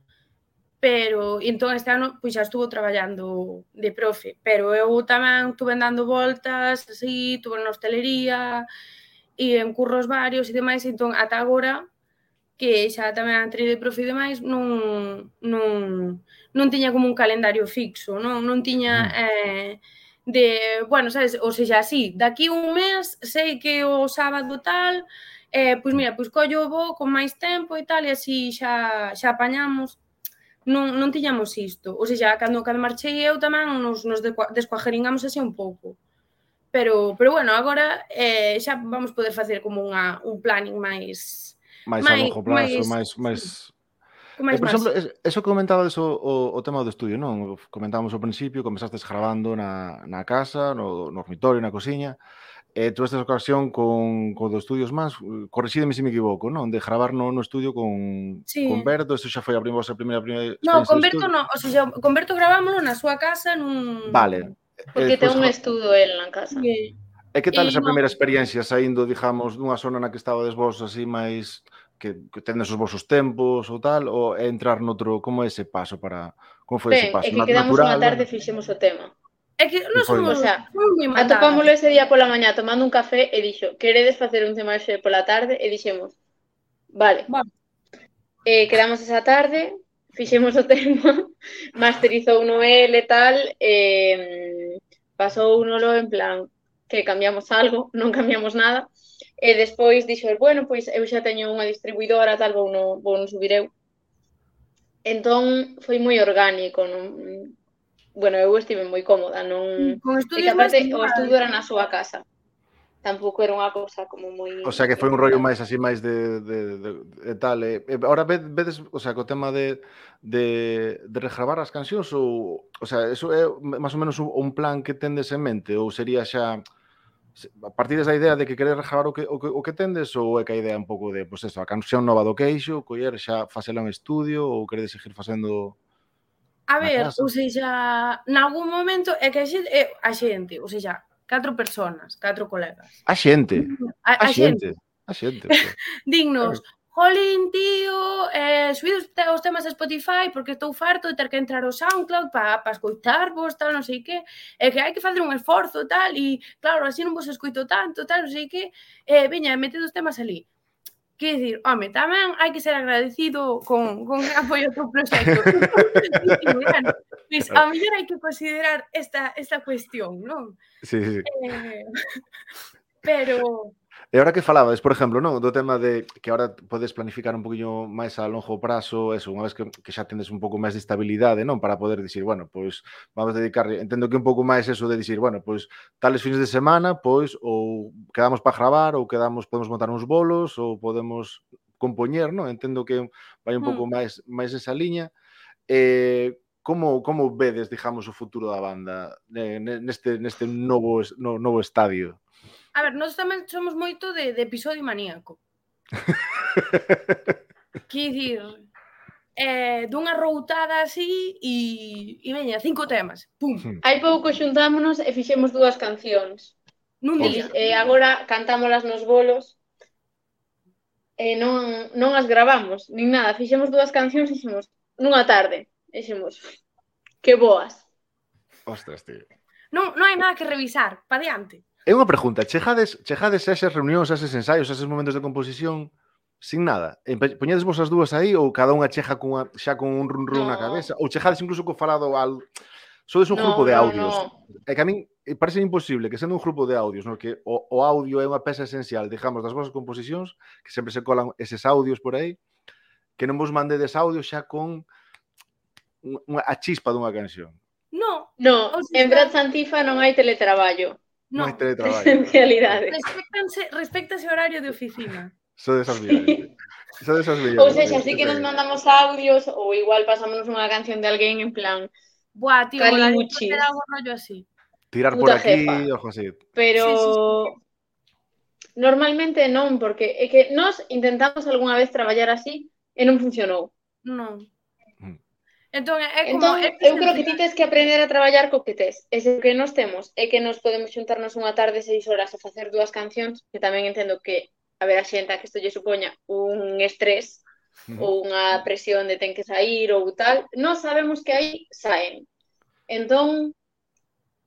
pero entón este ano pois xa estuvo traballando de profe, pero eu tamén estuve dando voltas, así, estuve na hostelería e en curros varios e demais, entón ata agora que xa tamén a de profe e demais non, non, non tiña como un calendario fixo, non, non tiña mm. eh, de, bueno, sabes, ou seja, así, daqui un mes sei que o sábado tal, eh, pois mira, pois collo o con máis tempo e tal, e así xa, xa apañamos, non, non tiñamos isto. Ou seja, cando, cando marchei eu tamén nos, nos descuajeringamos así un pouco. Pero, pero bueno, agora eh, xa vamos poder facer como unha, un planning máis... Máis a longo plazo, máis... máis... máis, máis eh, por exemplo, eso que comentabas o, o, o tema do estudio, non? Comentábamos ao principio, comezaste grabando na, na casa, no, no dormitorio, na cociña eh, tú esta ocasión con, con dos estudios máis, eh, corrixídeme se me equivoco, non? De gravar no, no estudio con, sí. con Berto, isto xa foi a vosa primeira, primeira No, con Berto non, o sea, con Berto gravámoslo na súa casa nun... Vale. Porque eh, ten pues, un estudo el na casa. Sí. Eh, e que tal eh, esa no... primeira experiencia saindo, digamos, nunha zona na que estabades vos así máis que, que tendes os vosos tempos ou tal, ou entrar noutro, como é ese paso para... Como foi ben, ese paso? É que quedamos natural, unha tarde e fixemos o tema. É que non somos, o sea, somos atopámoslo ese día pola mañá tomando un café e dixo, queredes facer un cemaxe pola tarde? E dixemos, vale. vale. Eh, quedamos esa tarde, fixemos o <laughs> tema, masterizou no el e eh, tal, eh, pasou un lo en plan que cambiamos algo, <laughs> non cambiamos nada, e despois dixo, bueno, pois eu xa teño unha distribuidora, tal, vou non, vou non subir eu. Entón, foi moi orgánico, non, bueno, eu estive moi cómoda, non... Con e que aparte, o estudo era na súa casa. Tampouco era unha cousa como moi... O sea, que foi un rollo máis así, máis de, de, de, de tal. Eh. Ahora vedes, o sea, co tema de, de, de regravar as cancións, ou, o sea, eso é máis ou menos un plan que tendes en mente, ou sería xa a partir desa idea de que queres regravar o que, o que, o que tendes ou é que a idea un pouco de, pois pues eso, a canción nova do queixo, coller xa facela en estudio ou queredes seguir facendo A ver, ou seja, nalgún momento é que a xente, é, a xente, ou seja, catro personas, catro colegas. A xente. A, a, a xente. A xente. <laughs> Pues. Dignos, Jolín, tío, eh, subid os, os temas a Spotify porque estou farto de ter que entrar ao SoundCloud para pa escoitarvos, tal, non sei que. É que hai que fazer un esforzo, tal, e claro, así non vos escoito tanto, tal, non sei que. Eh, veña, meted os temas ali. Que dicir, home, tamén hai que ser agradecido con, con que apoio o teu proxecto. pois, a mellor hai que considerar esta, esta cuestión, non? Sí, sí. Eh, <laughs> pero, E ahora que falabades, por exemplo, non, do tema de que ahora podes planificar un poquinho máis a longo prazo, eso, unha vez que, que xa tendes un pouco máis de estabilidade, non, para poder dicir, bueno, pois vamos a dedicarle, entendo que un pouco máis eso de dicir, bueno, pois tales fins de semana, pois ou quedamos para gravar ou quedamos podemos montar uns bolos ou podemos compoñer, non? Entendo que vai un pouco mm. máis máis esa liña. Eh, como como vedes, digamos, o futuro da banda eh, neste neste novo no, novo estadio? A ver, nós tamén somos moito de, de episodio maníaco. <laughs> que dir, eh, dunha routada así e, e veña, cinco temas. Pum. Hai pouco xuntámonos e fixemos dúas cancións. Nun día. E, agora cantámolas nos bolos. E non, non as gravamos, nin nada. Fixemos dúas cancións e ximos nunha tarde. E ximos, que boas. Ostras, tío. Non, non hai nada que revisar, pa diante. É unha pregunta, chegades, chegades a esas reunións, a eses ensaios, a eses momentos de composición sin nada? Poñedes vos as dúas aí ou cada unha chexa cunha, xa con un run run no. na cabeza? Ou chexades incluso co falado al... Sodes un no, grupo de audios. No, no. É que a min eh, parece imposible que sendo un grupo de audios no que o, o audio é unha peza esencial, digamos, das vosas composicións, que sempre se colan eses audios por aí, que non vos mandedes audios xa con unha, a chispa dunha canción. No, no, o sea, en Brad Santifa non hai teletraballo. No, teletraballo. Esencialidade. <laughs> Respectanse, respectase ese horario de oficina. Son de esas millores. Son de esas. Ou seja, así que nos mandamos audios ou igual pasámonos unha canción de alguén en plan Buah, tío, Caliuchis. algo rollo así. Tirar Puta por aquí, jefa. ojo así. Pero sí, sí, sí. normalmente non, porque é que nós intentamos algunha vez traballar así e non funcionou. Non. Entón, é como, entón, é eu creo que ti tens que aprender a traballar co que tes. E se que nos temos é que nos podemos xuntarnos unha tarde seis horas a facer dúas cancións, que tamén entendo que a ver a xente a que isto lle supoña un estrés mm. ou unha presión de ten que sair ou tal, non sabemos que aí saen. Entón,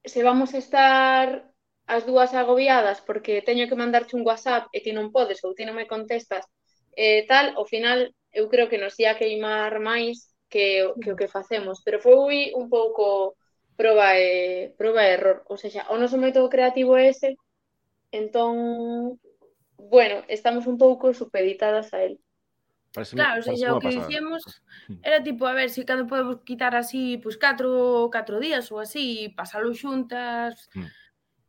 se vamos a estar as dúas agobiadas porque teño que mandarche un WhatsApp e ti non podes ou ti non me contestas, eh, tal, ao final eu creo que nos ia queimar máis que, que o que facemos, pero foi un pouco proba e, proba e error, ou seja, o noso método creativo é ese, entón, bueno, estamos un pouco supeditadas a él. Parece claro, o sea, o que dicíamos era tipo, a ver, se si cando podemos quitar así, pois, pues, catro, catro días ou así, pasalo xuntas, mm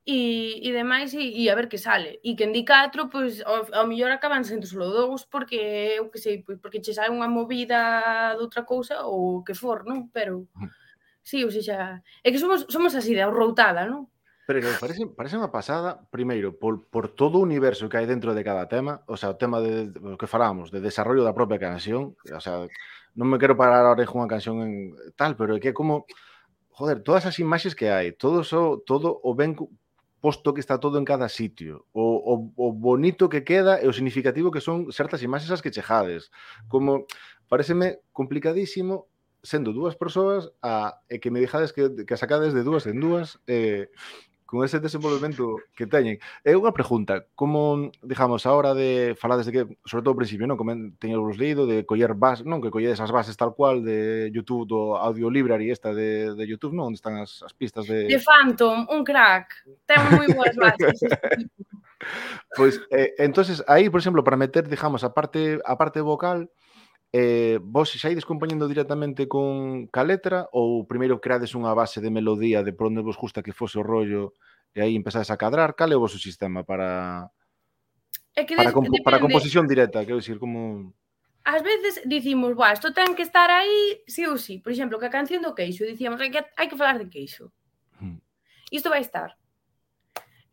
e, e demais e, e a ver que sale. E que en di catro, pois, ao, ao mellor acaban sendo solo dous porque, eu que sei, pois, porque che sai unha movida de outra cousa ou que for, non? Pero, sí, ou sea, é que somos, somos así de arroutada, non? Pero que parece, parece unha pasada, primeiro, por, por todo o universo que hai dentro de cada tema, o sea, o tema de, de que falábamos, de desarrollo da propia canción, o sea, non me quero parar ahora en unha canción en tal, pero é que como joder, todas as imaxes que hai, todo so, todo o ben posto que está todo en cada sitio, o, o, o bonito que queda e o significativo que son certas imaxes as que chejades. Como, pareceme complicadísimo sendo dúas persoas a, e que me dejades que, que sacades de dúas en dúas eh, con ese desenvolvemento que teñen. É unha pregunta, como, digamos, a hora de falar desde que, sobre todo ao principio, non? Como teño vos leído, de coller bases, non? Que colledes as bases tal cual de YouTube, do Audio Library esta de, de YouTube, non? Onde están as, as pistas de... De Phantom, un crack. Ten moi boas bases. <laughs> pois, pues, eh, entonces aí, por exemplo, para meter, digamos, a parte a parte vocal, eh, vos saídes compañendo directamente con ca letra ou primeiro creades unha base de melodía de por onde vos gusta que fose o rollo e aí empezades a cadrar? Cal é o vosso sistema para é que para, comp depende. para composición directa? Quero dicir, como... Ás veces dicimos, buah, isto ten que estar aí sí ou sí. Por exemplo, que a canción do queixo, dicíamos, hai que, hai que falar de queixo. Isto vai estar.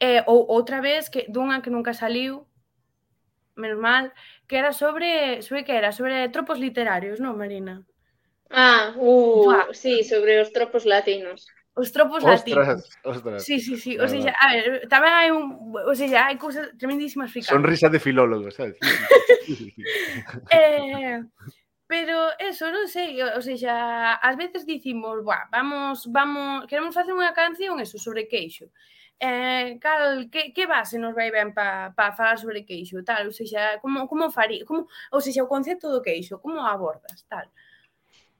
Eh, ou outra vez que dunha que nunca saliu, menos mal, que era sobre, sobre que era? Sobre tropos literarios, non, Marina? Ah, uh, Buah. sí, sobre os tropos latinos. Os tropos ostras, latinos. Ostras. Sí, sí, sí. O sea, a ver, tamén hai un, o sea, hai cousas tremendísimas fricadas. Sonrisa de filólogo, sabes? <laughs> eh, Pero eso, non sei, o sea, ás veces dicimos, buah, vamos, vamos, queremos facer unha canción eso sobre queixo eh, cal, que, que base nos vai ben para pa falar sobre queixo, tal, ou seja, como, como faría, como, ou seja, o concepto do queixo, como abordas, tal.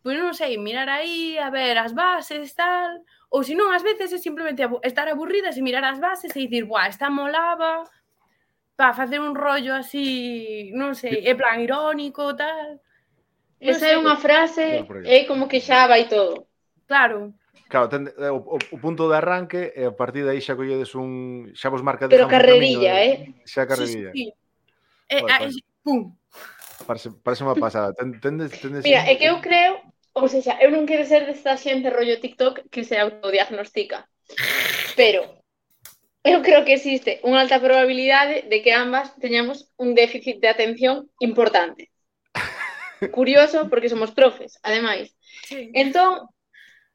Pois non sei, mirar aí, a ver as bases, tal, ou se non, ás veces é simplemente estar aburridas e mirar as bases e dicir, buah, esta molaba, para facer un rollo así, non sei, é plan irónico, tal. Esa é unha frase, é como que xa vai todo. Claro. Claro, ten, eh, o, o, punto de arranque e a partir de aí xa colledes un xa vos marca Pero carrerilla, de, eh? Xa carrerilla. Sí, sí. Eh, vale, vale. pum. Parece, parece unha pasada. Ten, tendes, tendes Mira, é que eu creo, ou seja, eu non quero ser desta xente rollo TikTok que se autodiagnostica. Pero eu creo que existe unha alta probabilidade de que ambas teñamos un déficit de atención importante. <laughs> Curioso porque somos profes, ademais. Sí. Entón,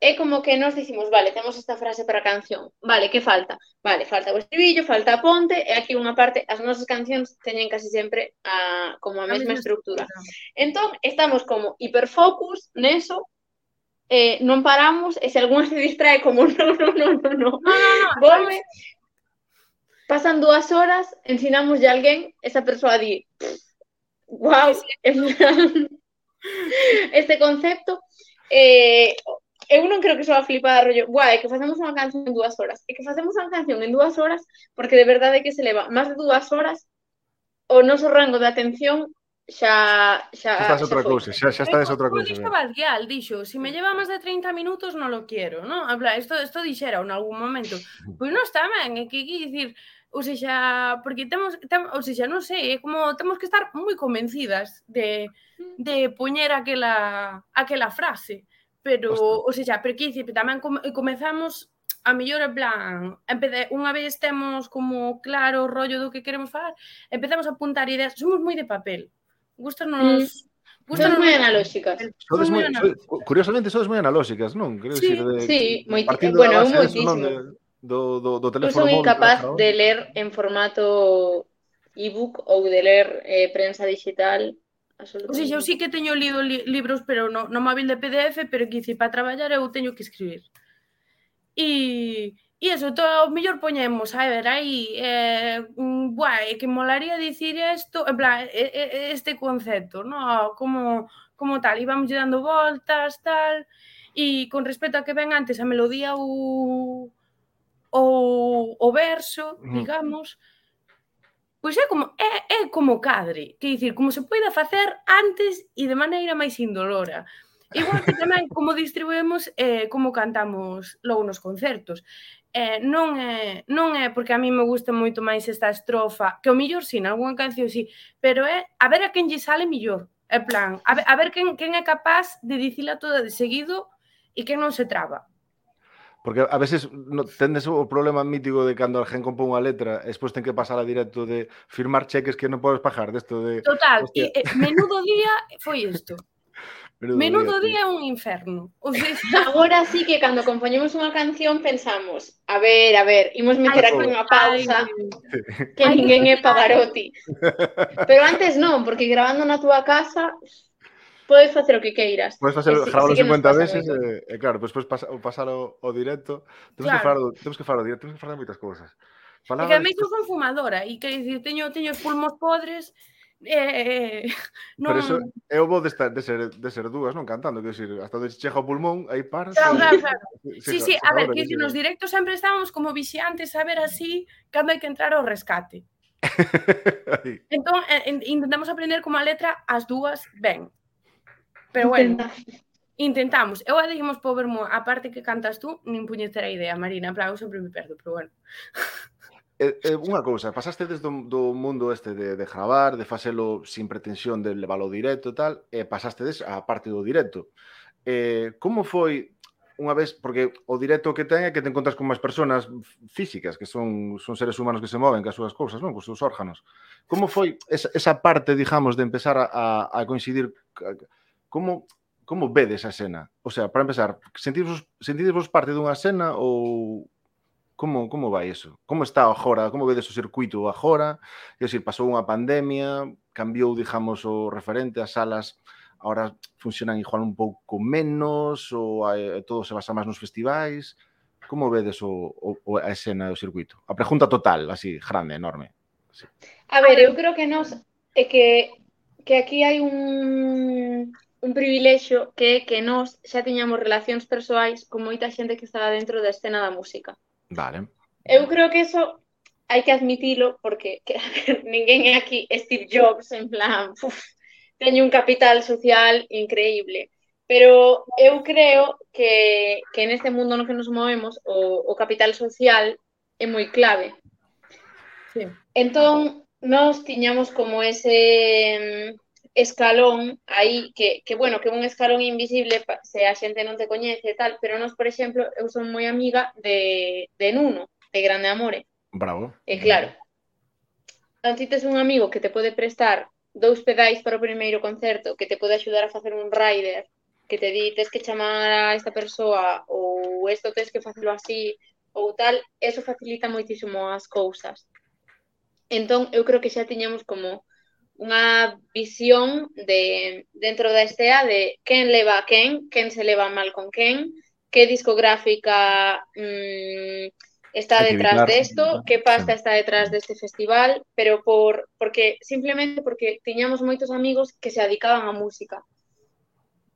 é como que nos dicimos, vale, temos esta frase para a canción, vale, que falta? Vale, falta o estribillo, falta a ponte, e aquí unha parte, as nosas cancións teñen casi sempre a, como a, mesma estructura. Entón, estamos como hiperfocus neso, eh, non paramos, e se <laughs> se distrae como, <laughs> no, no, no, no, no, no, volve, pasan dúas horas, ensinamos a alguén, esa persoa di, wow, <laughs> este concepto, eh, Eh, eu non creo que soa flipada rollo, guai, que facemos unha canción en dúas horas. é que facemos unha canción en dúas horas, porque de verdade que se leva máis de dúas horas o noso rango de atención xa xa estás xa outra cousa, xa xa estás outra cousa. Dixo Valguial, dixo, se si me lleva máis de 30 minutos non lo quiero, ¿no? Habla, isto isto dixera en algún momento. Pois <laughs> pues non está ben, é que que dicir, ou seja, porque temos tem, ou seja, non sei, é como temos que estar moi convencidas de mm. de poñer aquela aquela frase pero, Hostia. o sea, pero que dicir, tamén comezamos a mellor en plan, empece, unha vez temos como claro o rollo do que queremos falar, empezamos a apuntar ideas, somos moi de papel. Gustanos mm. Gustan moi analóxicas. Sodes moi, curiosamente sodes moi analóxicas, non? Creo sí, de, sí, moi, bueno, base, moitísimo. Do, do, do teléfono. Eu son incapaz de ler en formato ebook ou de ler eh, prensa digital O sea, eu sí que teño lido li libros, pero no, no móvil de PDF, pero que para traballar eu teño que escribir. E, e eso, todo, o mellor poñemos, a ver, aí, eh, buá, é que molaría dicir isto, en plan, este concepto, no? como, como tal, e vamos dando voltas, tal, e con respecto a que ven antes a melodía ou o, o verso, mm. digamos, mm pois é como é, é como cadre, que dicir, como se poida facer antes e de maneira máis indolora. <laughs> Igual que tamén como distribuímos eh, como cantamos logo nos concertos. Eh, non, é, non é porque a mí me gusta moito máis esta estrofa, que o mellor sin, algunha canción sí, pero é a ver a quen lle sale mellor. É plan, a ver, a ver quen, quen é capaz de dicila toda de seguido e que non se traba. Porque a veces no, tendes o problema mítico de cando a gente compón unha letra e despois ten que pasar a directo de firmar cheques que non podes pagar desto de... Total, e, e, menudo día foi isto. Menudo, <laughs> menudo día, día é un inferno. <laughs> O sea, agora sí que cando compoñemos unha canción pensamos, a ver, a ver, imos meter aquí unha pausa ay, que ninguén é Pavarotti. <laughs> Pero antes non, porque grabando na túa casa podes facer o que queiras. Podes facer, eh, sí, grabalo sí 50 veces, e, eh, eh, claro, despois pues, pas, o pasar o, o directo. Temos claro. que falar temos que falar o directo, temos que falar de moitas cousas. Falaba... Que a mí de... son fumadora, e que dicir, teño, teño os pulmos podres, eh, eh <laughs> non... Pero eso é o bo de, estar, de, ser, de ser dúas, non? Cantando, que decir, hasta onde chega o pulmón, aí paras... Claro, claro, claro. <laughs> Sí, sí, sí, a ver, que, que nos directos sempre estábamos como vixiantes a ver así cando hai que entrar ao rescate. <laughs> entón, intentamos aprender como a letra as dúas ben. Pero bueno, intentamos. Eu a dixemos por vermo, a parte que cantas tú, nin puñetera idea, Marina, en plan, eu sempre me perdo, pero bueno. Eh, eh, unha cousa, pasaste desde do, do mundo este de, de gravar, de facelo sin pretensión de leválo directo e tal, e eh, pasaste des a parte do directo. Eh, como foi unha vez, porque o directo que ten é que te encontras con máis personas físicas, que son, son seres humanos que se moven, que as súas cousas, non? Cos seus órganos. Como foi esa, esa parte, digamos, de empezar a, a coincidir como como vedes a escena? O sea, para empezar, sentidvos, sentidvos parte dunha escena ou como como vai eso? Como está agora? Como vedes o circuito agora? Quer dizer, pasou unha pandemia, cambiou, digamos, o referente, as salas agora funcionan igual un pouco menos ou hai, eh, todo se basa máis nos festivais? Como vedes o, o, a escena do circuito? A pregunta total, así, grande, enorme. Sí. A ver, eu creo que nos é que que aquí hai un un privilexio que é que nós xa tiñamos relacións persoais con moita xente que estaba dentro da escena da música. Vale. Eu creo que eso hai que admitilo porque <laughs> que, ninguén é aquí Steve Jobs en plan, uf, teño un capital social increíble. Pero eu creo que, que neste mundo no que nos movemos o, o capital social é moi clave. Sí. Entón, nós tiñamos como ese mm, escalón aí que, que bueno, que un escalón invisible se a xente non te coñece e tal, pero nos, por exemplo, eu son moi amiga de, de Nuno, de Grande Amore. Bravo. E claro, non ti tes un amigo que te pode prestar dous pedais para o primeiro concerto, que te pode axudar a facer un rider, que te di tes que chamar a esta persoa ou isto tes que facelo así ou tal, eso facilita moitísimo as cousas. Entón, eu creo que xa tiñamos como unha visión de dentro da estea de quen leva a quen, quen se leva mal con quen, que discográfica mm, está detrás desto, de que pasta está detrás deste festival, pero por porque simplemente porque tiñamos moitos amigos que se adicaban á música.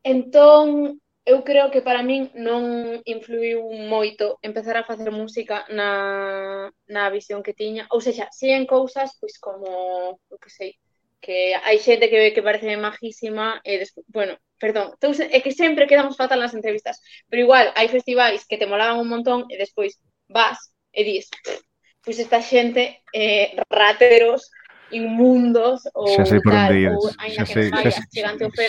Entón, eu creo que para min non influiu moito empezar a facer música na, na visión que tiña. Ou seja, si en cousas, pois como, o que sei, que hai xente que, que parece majísima eh, e despois, bueno, perdón, tú, é que sempre quedamos fatal nas entrevistas, pero igual hai festivais que te molaban un montón e despois vas e dis, pois esta xente eh, rateros inmundos ou xa sei por tal, onde ou xa sei, que xa,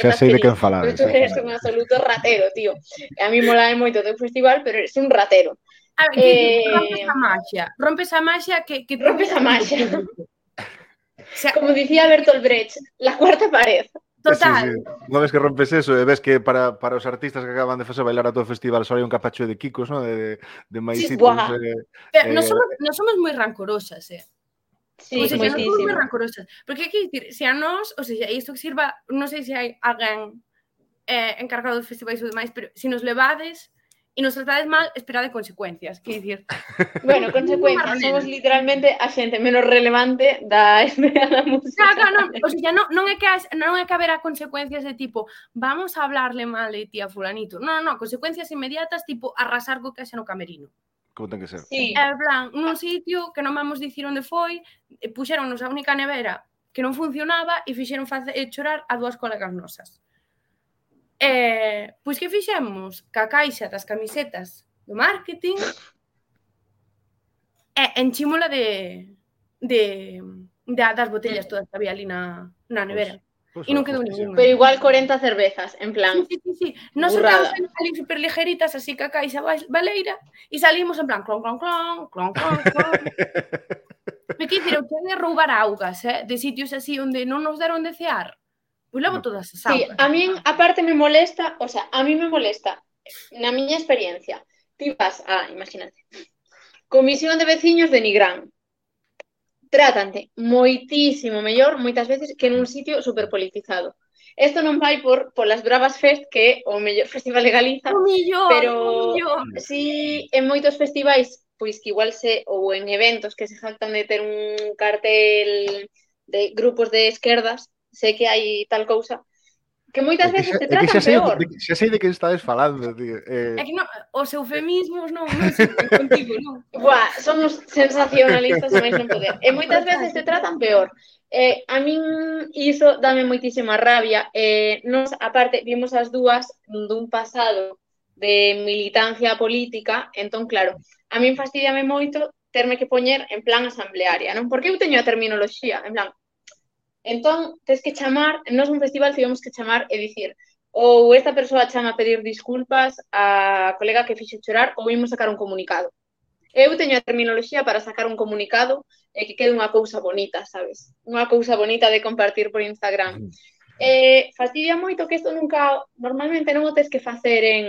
xa sei de que falar. Pero tú eres un absoluto ratero, tío. E a mí mola moito o teu festival, pero eres un ratero. A ver, eh... rompes a maxia, rompes a maxia que, que rompes a maxia. <laughs> sea, Como dicía Bertolt Brecht, la cuarta pared. Total. Sí, sí. Unha vez que rompes eso e ves que para, para os artistas que acaban de facer bailar a todo o festival só hai un capacho de Kikos, ¿no? de, de maisitos. Sí, eh, Pero eh, non somos, non somos moi rancorosas, eh? Sí, o sea, non somos moi rancorosas. Porque hai que dicir, se a nós, o sea, isto que sirva, non sei se hai alguén eh, encargado dos festivais ou demais, pero se nos levades, e nos tratades mal, esperade consecuencias. Que dicir... <laughs> Bueno, consecuencias, somos literalmente a xente menos relevante da <laughs> esfera da música. Claro, claro, non, o sea, non, non, é que as, non é que haberá consecuencias de tipo vamos a hablarle mal de ti a fulanito. Non, non, consecuencias inmediatas tipo arrasar co que xa no camerino. Como ten que ser? Sí. En plan, nun sitio que non vamos dicir onde foi, eh, puxeronnos a única nevera que non funcionaba e fixeron facer eh, chorar a dúas colegas nosas. E, pois que fixemos? Ca caixa das camisetas do marketing e enchímola de, de, de das botellas mm. todas que había ali na, na nevera. Pois, e non quedou pues, ninguna. Pero igual 40 cervezas, en plan. Sí, sí, sí. Nos sacamos ali super ligeritas, así que a caixa valeira, e salimos en plan clon, clon, clon, clon, clon, clon. <laughs> Me quixeron que roubar augas, eh, de sitios así onde non nos deron de cear. Pois levo todas as aulas. Sí, a min, aparte, me molesta, o sea, a mí me molesta, na miña experiencia, ti vas a, imagínate, Comisión de Veciños de Nigrán, trátante moitísimo mellor moitas veces que nun sitio superpolitizado. Isto non vai por polas Bravas Fest, que é o mellor <laughs> festival de Galiza, o millón, pero o millón. si en moitos festivais, pois que igual se ou en eventos que se jactan de ter un cartel de grupos de esquerdas, sei que hai tal cousa, que moitas veces te tratan é que xa sei, peor. De, xa sei de que estades falando, tío. Eh... É que non, os eufemismos non, non <laughs> contigo, non. Buah, somos sensacionalistas e máis non poder. Eh, e moitas veces te tratan peor. Eh, a min iso dame moitísima rabia. Eh, nos, aparte, vimos as dúas dun pasado de militancia política, entón, claro, a min fastidiame moito terme que poñer en plan asamblearia, non? Porque eu teño a terminoloxía, en plan, Entón, tes que chamar, nós un festival tivemos que chamar e dicir ou esta persoa chama a pedir disculpas a colega que fixo chorar ou imos sacar un comunicado. Eu teño a terminoloxía para sacar un comunicado e que quede unha cousa bonita, sabes? Unha cousa bonita de compartir por Instagram. Eh, fastidia moito que isto nunca, normalmente non o tes que facer en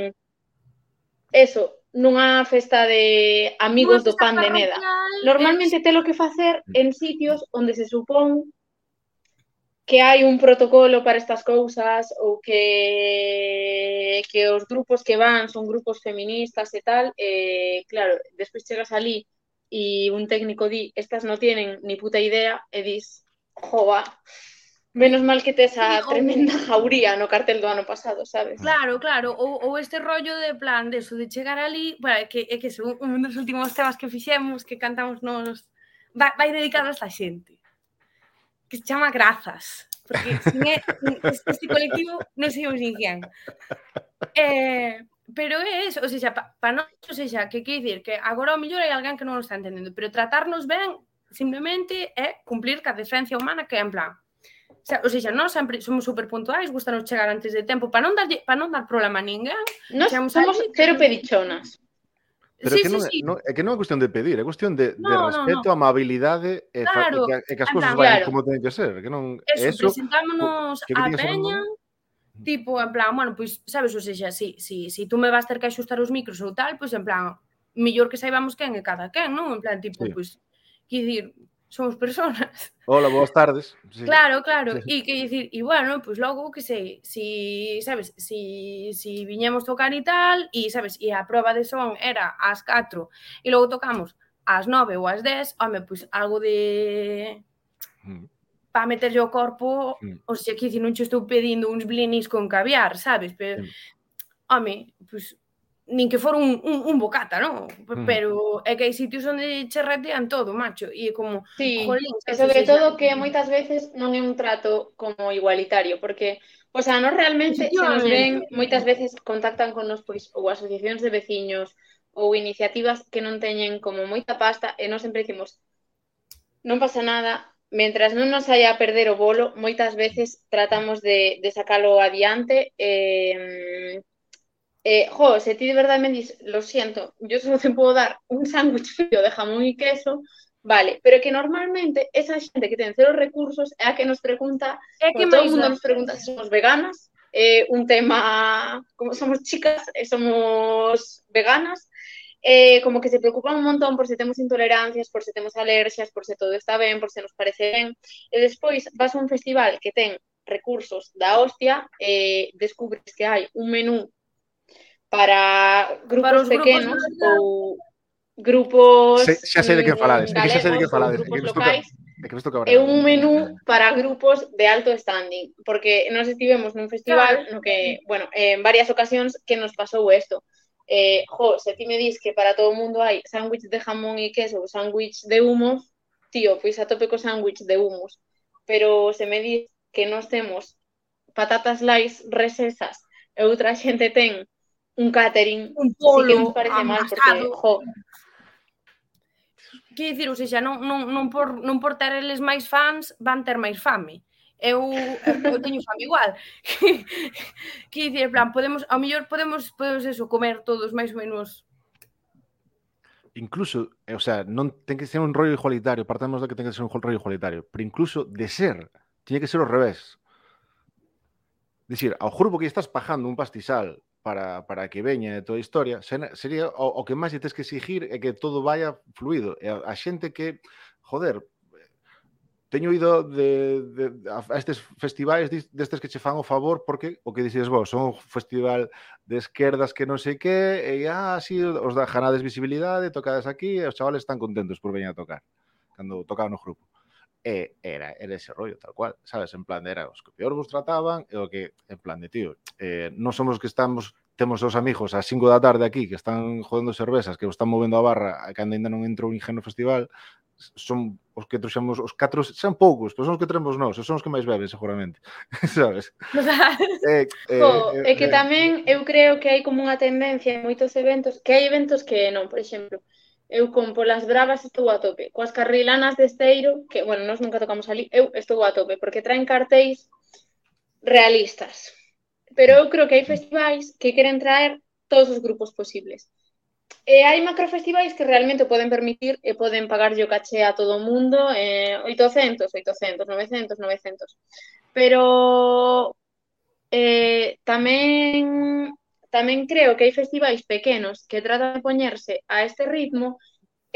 eso, nunha festa de amigos do pan de neda. Normalmente te lo que facer en sitios onde se supón que hai un protocolo para estas cousas ou que que os grupos que van son grupos feministas e tal, eh, claro, despois chegas ali e un técnico di, estas no tienen ni puta idea, e dis, joa, menos mal que tes a o- tremenda jauría no cartel do ano pasado, sabes? Claro, claro, ou, ou este rollo de plan de eso, de chegar ali, bueno, que, é que son un dos últimos temas que fixemos, que cantamos nos... Vai, vai dedicado a esta xente, que se chama Grazas, porque <laughs> sin este, este colectivo non sei nin quen. Eh, pero é eso, o sea, para pa nós, o sea, que quer dicir que agora ao mellor hai alguén que non o está entendendo, pero tratarnos ben simplemente é cumplir ca decencia humana que é en plan, O sea, o sea, nós sempre somos super puntuais, gustanos chegar antes de tempo para non dar para non dar problema a ninguén. Chegamos somos cero pedichonas. Pero sí, que, non, sí, sí. Non, é que non é cuestión de pedir, é cuestión de, no, de respeto, no, no. amabilidade e, eh, claro, e, que, e que as cousas vayan claro. como teñen que ser. Que non, eso, eso presentámonos que, que a peña, un... tipo, en plan, bueno, pois, pues, sabes, ou seja, si, si, si tú me vas ter que axustar os micros ou tal, pois, pues, en plan, millor que saibamos quen é cada quen, non? En plan, tipo, sí. pois, pues, quer dicir, somos personas. <laughs> Hola, boas tardes. Sí. Claro, claro. E sí. que dicir, e bueno, pois pues logo que sei, si, sabes, si, si viñemos tocar e tal, e sabes, e a proba de son era ás 4 e logo tocamos ás 9 ou ás 10, home, pois pues, algo de mm. para meterlle o corpo, mm. o sea, que non che estou pedindo uns blinis con caviar, sabes? Pero, mm. home, pois pues, nin que for un, un, un bocata, non? Mm. Pero é que hai sitios onde che retean todo, macho, e é como... Sí, jolín, e sobre todo que moitas veces non é un trato como igualitario, porque, o sea, non realmente se nos ven, moitas veces contactan con nos, pois, ou asociacións de veciños, ou iniciativas que non teñen como moita pasta, e non sempre dicimos, non pasa nada, mentras non nos haya a perder o bolo, moitas veces tratamos de, de sacalo adiante, eh, Eh, jo, se ti de verdade me dis, lo siento, yo solo te puedo dar un sándwich frío de jamón y queso, vale, pero que normalmente esa xente que ten cero recursos é a que nos pregunta, é que todo o mundo nos pregunta se somos veganas, eh, un tema, como somos chicas e somos veganas, eh, como que se preocupan un montón por se temos intolerancias, por se temos alerxias, por se todo está ben, por se nos parece ben, e despois vas a un festival que ten recursos da hostia, eh, descubres que hai un menú para grupos para pequenos grupos... ou grupos se, xa sei de eh, que falades, galegos, xa sei de que falades, que nos toca, que nos toca é un menú para grupos de alto standing, porque nós estivemos nun festival claro. no que, bueno, en varias ocasións que nos pasou isto. Eh, jo, se ti me dis que para todo o mundo hai sándwich de jamón e queso ou sándwich de humos, tío, pois a tope co sándwich de humos. Pero se me dis que nós temos patatas lais resesas e outra xente ten un catering, un polo, sí que nos parece amasado. mal, porque, jo, que dicir, ou seja, non, non, non, por, non por ter eles máis fans, van ter máis fame. Eu, eu teño fame igual. <laughs> que dicir, en plan, podemos, ao mellor podemos, podemos eso, comer todos máis ou menos incluso, eh, o sea, non ten que ser un rollo igualitario, partamos de que ten que ser un rollo igualitario, pero incluso de ser, tiene que ser ao revés. Dicir, ao grupo que estás pajando un pastizal para, para que veña a historia, historia, sería o, o que máis tes que exigir é que todo vaya fluido. E a, a xente que, joder, teño ido de, de, de a estes festivais destes que che fan o favor porque o que dices vos, son un festival de esquerdas que non sei que e ah, así os da janades visibilidade, tocades aquí e os chavales están contentos por veña a tocar cando tocaban no grupo. E era, era ese rollo, tal cual, sabes? En plan, de, era os que peor vos trataban e o que, en plan de, tío, eh, non somos os que estamos temos os amigos ás 5 da tarde aquí que están jodendo cervezas, que están movendo a barra cando ainda non entrou un ingeno festival, son os que trouxemos os catro, sean poucos, pero son os que tremos nós, son os que máis beben seguramente, <laughs> sabes? Eh, eh, oh, eh, é que eh. tamén eu creo que hai como unha tendencia en moitos eventos, que hai eventos que non, por exemplo, eu con polas bravas estou a tope. Coas carrilanas de Esteiro, que, bueno, nós nunca tocamos ali, eu estou a tope, porque traen cartéis realistas. Pero eu creo que hai festivais que queren traer todos os grupos posibles. E hai macrofestivais que realmente poden permitir e poden pagarlle o caché a todo o mundo eh, 800, 800, 900, 900. Pero eh, tamén Tamén creo que hai festivais pequenos que tratan de poñerse a este ritmo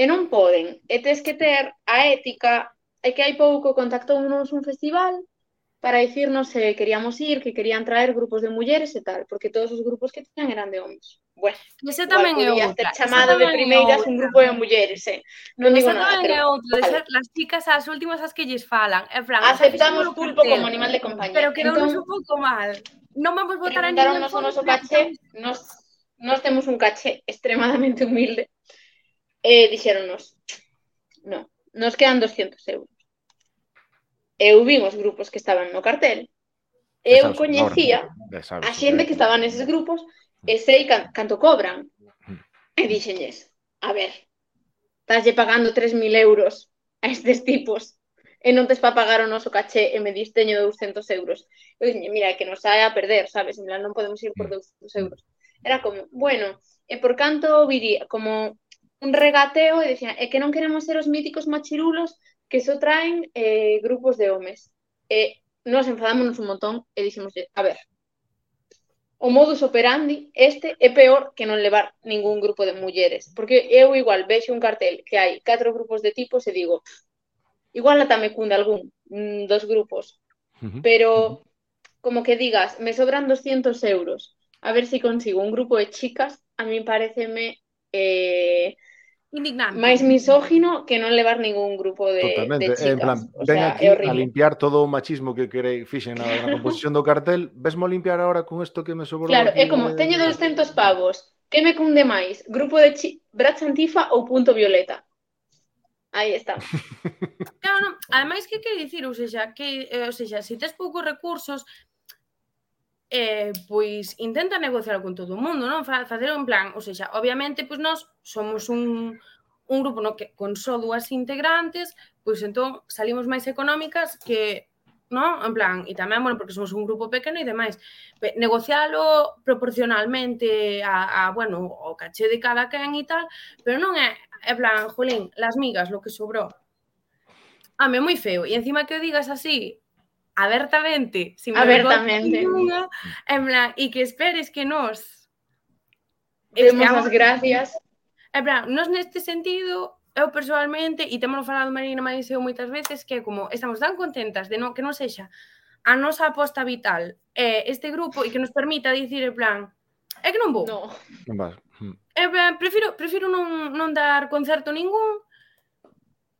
e non poden. E tes que ter a ética e que hai pouco contactounos un festival para dicirnos se queríamos ir, que querían traer grupos de mulleres e tal, porque todos os grupos que tiñan eran de homens bueno, ese tamén é outra. chamado de primeiras un grupo de mulleres, eh? Non digo nada, tamén é outra, de ser las chicas as últimas as que lles falan, en plan, aceptamos pulpo como animal de compañía. Pero quedounos entón, un pouco mal. Non vamos votar a ninguén. O noso caché, nos, nos temos un caché extremadamente humilde. E eh, dixéronnos, no, nos quedan 200 euros. Eu vin os grupos que estaban no cartel, eu coñecía a xente que estaba neses grupos e sei can, canto cobran. E dixenlles, a ver, estáslle pagando 3.000 euros a estes tipos e non tes para pagar o noso caché e me dis teño 200 euros. Eu mira, que nos sae a perder, sabes? En plan, non podemos ir por 200 euros. Era como, bueno, e por canto viría como un regateo e decían, é que non queremos ser os míticos machirulos que só traen eh, grupos de homes. E nos enfadámonos un montón e dixemos, a ver, o modus operandi este é peor que non levar ningún grupo de mulleres, porque eu igual vexo un cartel que hai catro grupos de tipos e digo, igual ata me cunde algún mm, dos grupos, pero como que digas, me sobran 200 euros, a ver si consigo un grupo de chicas, a mí pareceme eh, indignante. Máis misógino que non levar ningún grupo de, Totalmente. de chicas. En plan, o ven sea, aquí a limpiar todo o machismo que querei fixen na, na composición do cartel, vesmo limpiar agora con isto que me sobrou. Claro, é como, de... teño 200 pavos, que me cunde máis? Grupo de chi... Bracha Antifa ou Punto Violeta? Aí está. <laughs> Claro, non. Ademais, que quer dicir? Ou seja, que, eh, ou seja, se tes poucos recursos, eh, pois intenta negociar con todo o mundo, non? Facer un plan, ou seja, obviamente, pois nós somos un, un grupo no que con só dúas integrantes, pois entón salimos máis económicas que non? En plan, e tamén, bueno, porque somos un grupo pequeno e demais, Pe, negocialo proporcionalmente a, a bueno, o caché de cada quen e tal, pero non é, é plan, jolín, las migas, lo que sobrou. Home, moi feo. E encima que o digas así, abertamente, sin abertamente. Ninguna, en plan, e que esperes que nos demos as gracias. En plan, nos neste sentido, eu personalmente, e temos falado Marina Maiseu moitas veces, que como estamos tan contentas de non, que non sexa a nosa aposta vital eh, este grupo e que nos permita dicir en plan, é que non vou. No. Non vas. Eh, prefiro, prefiro non, non dar concerto ningún,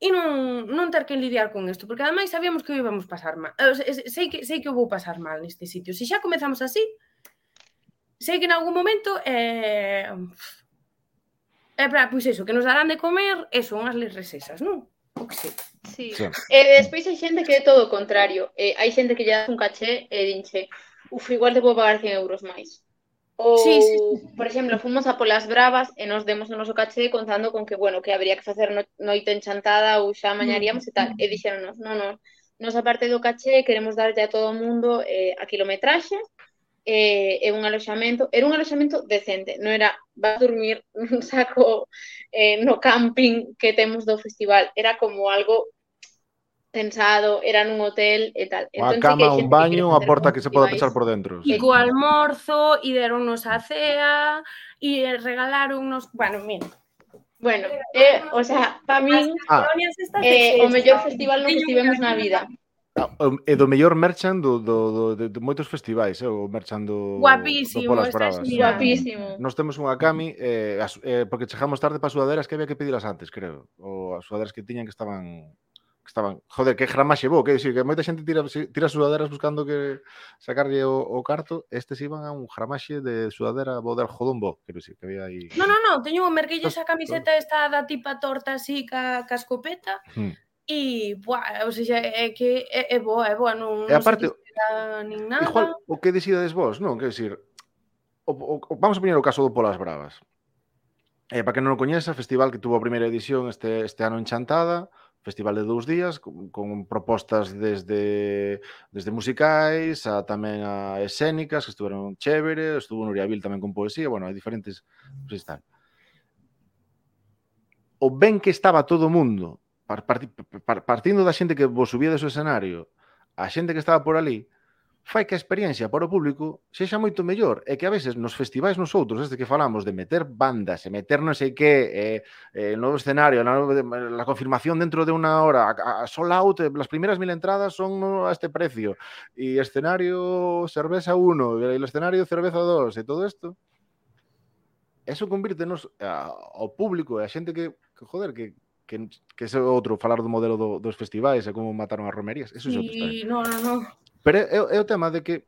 e non, non ter que lidiar con isto, porque ademais sabíamos que o íbamos pasar mal. Sei que, sei que o vou pasar mal neste sitio. Se xa comezamos así, sei que en algún momento eh, eh, para, pois eso, que nos darán de comer eso, unhas lesresesas, non? O que sei. Sí. sí. Eh, despois hai xente que é todo o contrario. Eh, hai xente que lle das un caché e dinche, uf, igual te vou pagar 100 euros máis. Ou, sí, sí, sí. por exemplo, fomos a polas bravas e nos demos o noso caché contando con que, bueno, que habría que facer no, noite enchantada ou xa mm, mañaríamos e tal. Mm. E dixeronnos, non, non, nos a parte do caché queremos darlle a todo o mundo eh, a kilometraxe eh, e un aloxamento. Era un aloxamento decente, non era vas dormir nun <laughs> saco eh, no camping que temos do festival. Era como algo pensado, era nun hotel e tal. Entón, a cama, sí un baño, unha porta que se poda pechar por dentro. E sí. co almorzo, e deronnos a cea, e regalaronnos... Bueno, mira, Bueno, ah. eh, o sea, para min ah, eh, o mellor festival no que tivemos na vida. É do mellor merchan do, do, do, de, de moitos festivais, eh, o merchan do, guapísimo, do Polas Bravas. Guapísimo. Nos temos unha cami, eh, as, eh, porque chegamos tarde para as sudaderas que había que pedilas antes, creo. Ou as sudaderas que tiñan que estaban estaban, joder, que grama llevou, que decir, que moita xente tira, tira sudaderas buscando que sacarlle o, o carto, estes iban a un gramaxe de sudadera bo del jodombo, quero decir, que había aí... No, no, no, teño un merguillo esa camiseta esta da tipa torta así ca, ca escopeta, hmm. e, buah, ou seja, é que é, é boa, é boa, non, e aparte, non se nin nada. Igual, o que decidades vos, non? Quero decir, o, o, vamos a poñer o caso do Polas Bravas. Eh, para que non o coñeza, festival que tuvo a primeira edición este, este ano en Chantada, festival de dous días con, con propostas desde desde musicais a tamén a escénicas que estuveron chévere, estuvo Nuria Vil tamén con poesía, bueno, hai diferentes pues están. O ben que estaba todo o mundo, par, par, partindo da xente que vos subía do seu escenario, a xente que estaba por ali, fai que a experiencia para o público sexa moito mellor e que a veces nos festivais nos outros, este que falamos de meter bandas e meter non sei que eh, eh, novo escenario, na, la confirmación dentro de unha hora, a, a sol out, eh, las primeiras mil entradas son a este precio e escenario cerveza 1 e el escenario cerveza 2 e todo isto eso convírtenos a, ao público e a xente que, que joder, que, que, que ese outro, falar do modelo do, dos festivais e como mataron as romerías, eso é sí, outra historia. No, no, no. Pero é, é o tema de que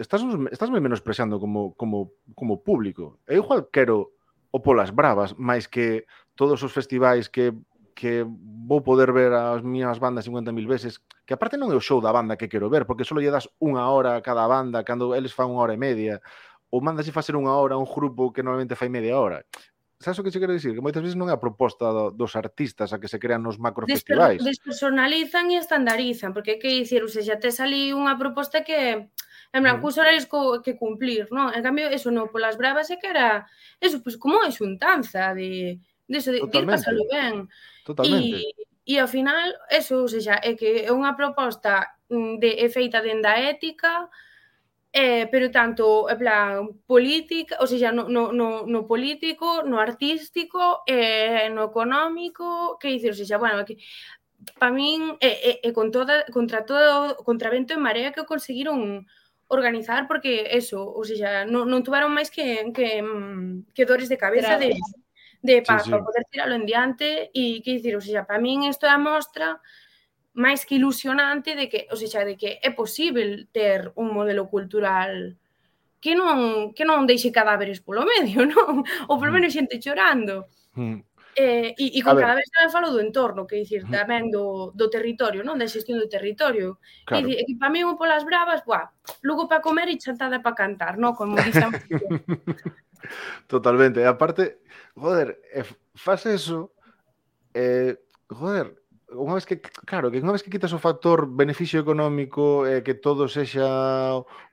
estás, estás me menospreciando como, como, como público. Eu igual quero o polas bravas, máis que todos os festivais que que vou poder ver as miñas bandas 50.000 veces, que aparte non é o show da banda que quero ver, porque só lle das unha hora a cada banda, cando eles fan unha hora e media, ou mandas e facer unha hora a un grupo que normalmente fai media hora sabes o que che quero dicir? Que moitas veces non é a proposta do, dos artistas a que se crean nos macrofestivais. Despersonalizan e estandarizan, porque que dicir, ou seja, tes ali unha proposta que en blanco, os horarios co, que cumplir, non? En cambio, eso non, polas bravas é que era, eso, pues, como é xuntanza de, de, eso, de, de ir pasalo ben. Totalmente. E, e ao final, eso, ou seja, é que é unha proposta mm, de é feita dende a ética, eh, pero tanto en plan política, ou seja, no, no, no, no político, no artístico, eh, no económico, que dicir, ou seja, bueno, que para min e, e, e con toda contra todo contra vento e marea que conseguiron organizar porque eso, ou seja, non, non tuvaron máis que, que, que dores de cabeza de, de para, sí, sí. poder tirarlo en diante e que dicir, ou seja, para min isto é a mostra máis que ilusionante de que, ou seja, de que é posible ter un modelo cultural que non que non deixe cadáveres polo medio, <laughs> non? Ou polo mm. menos xente chorando. Mm. Eh, e, e con cada vez tamén falo do entorno, que dicir, mm-hmm. tamén do, do territorio, non? Da xestión do territorio. Claro. E, que para mí un polas bravas, buah, lugo para comer e chantada para cantar, non? Como dixan. <laughs> Totalmente. E aparte, joder, faz eso, eh, joder, unha vez que, claro, que unha vez que quitas o factor beneficio económico e eh, que todo sexa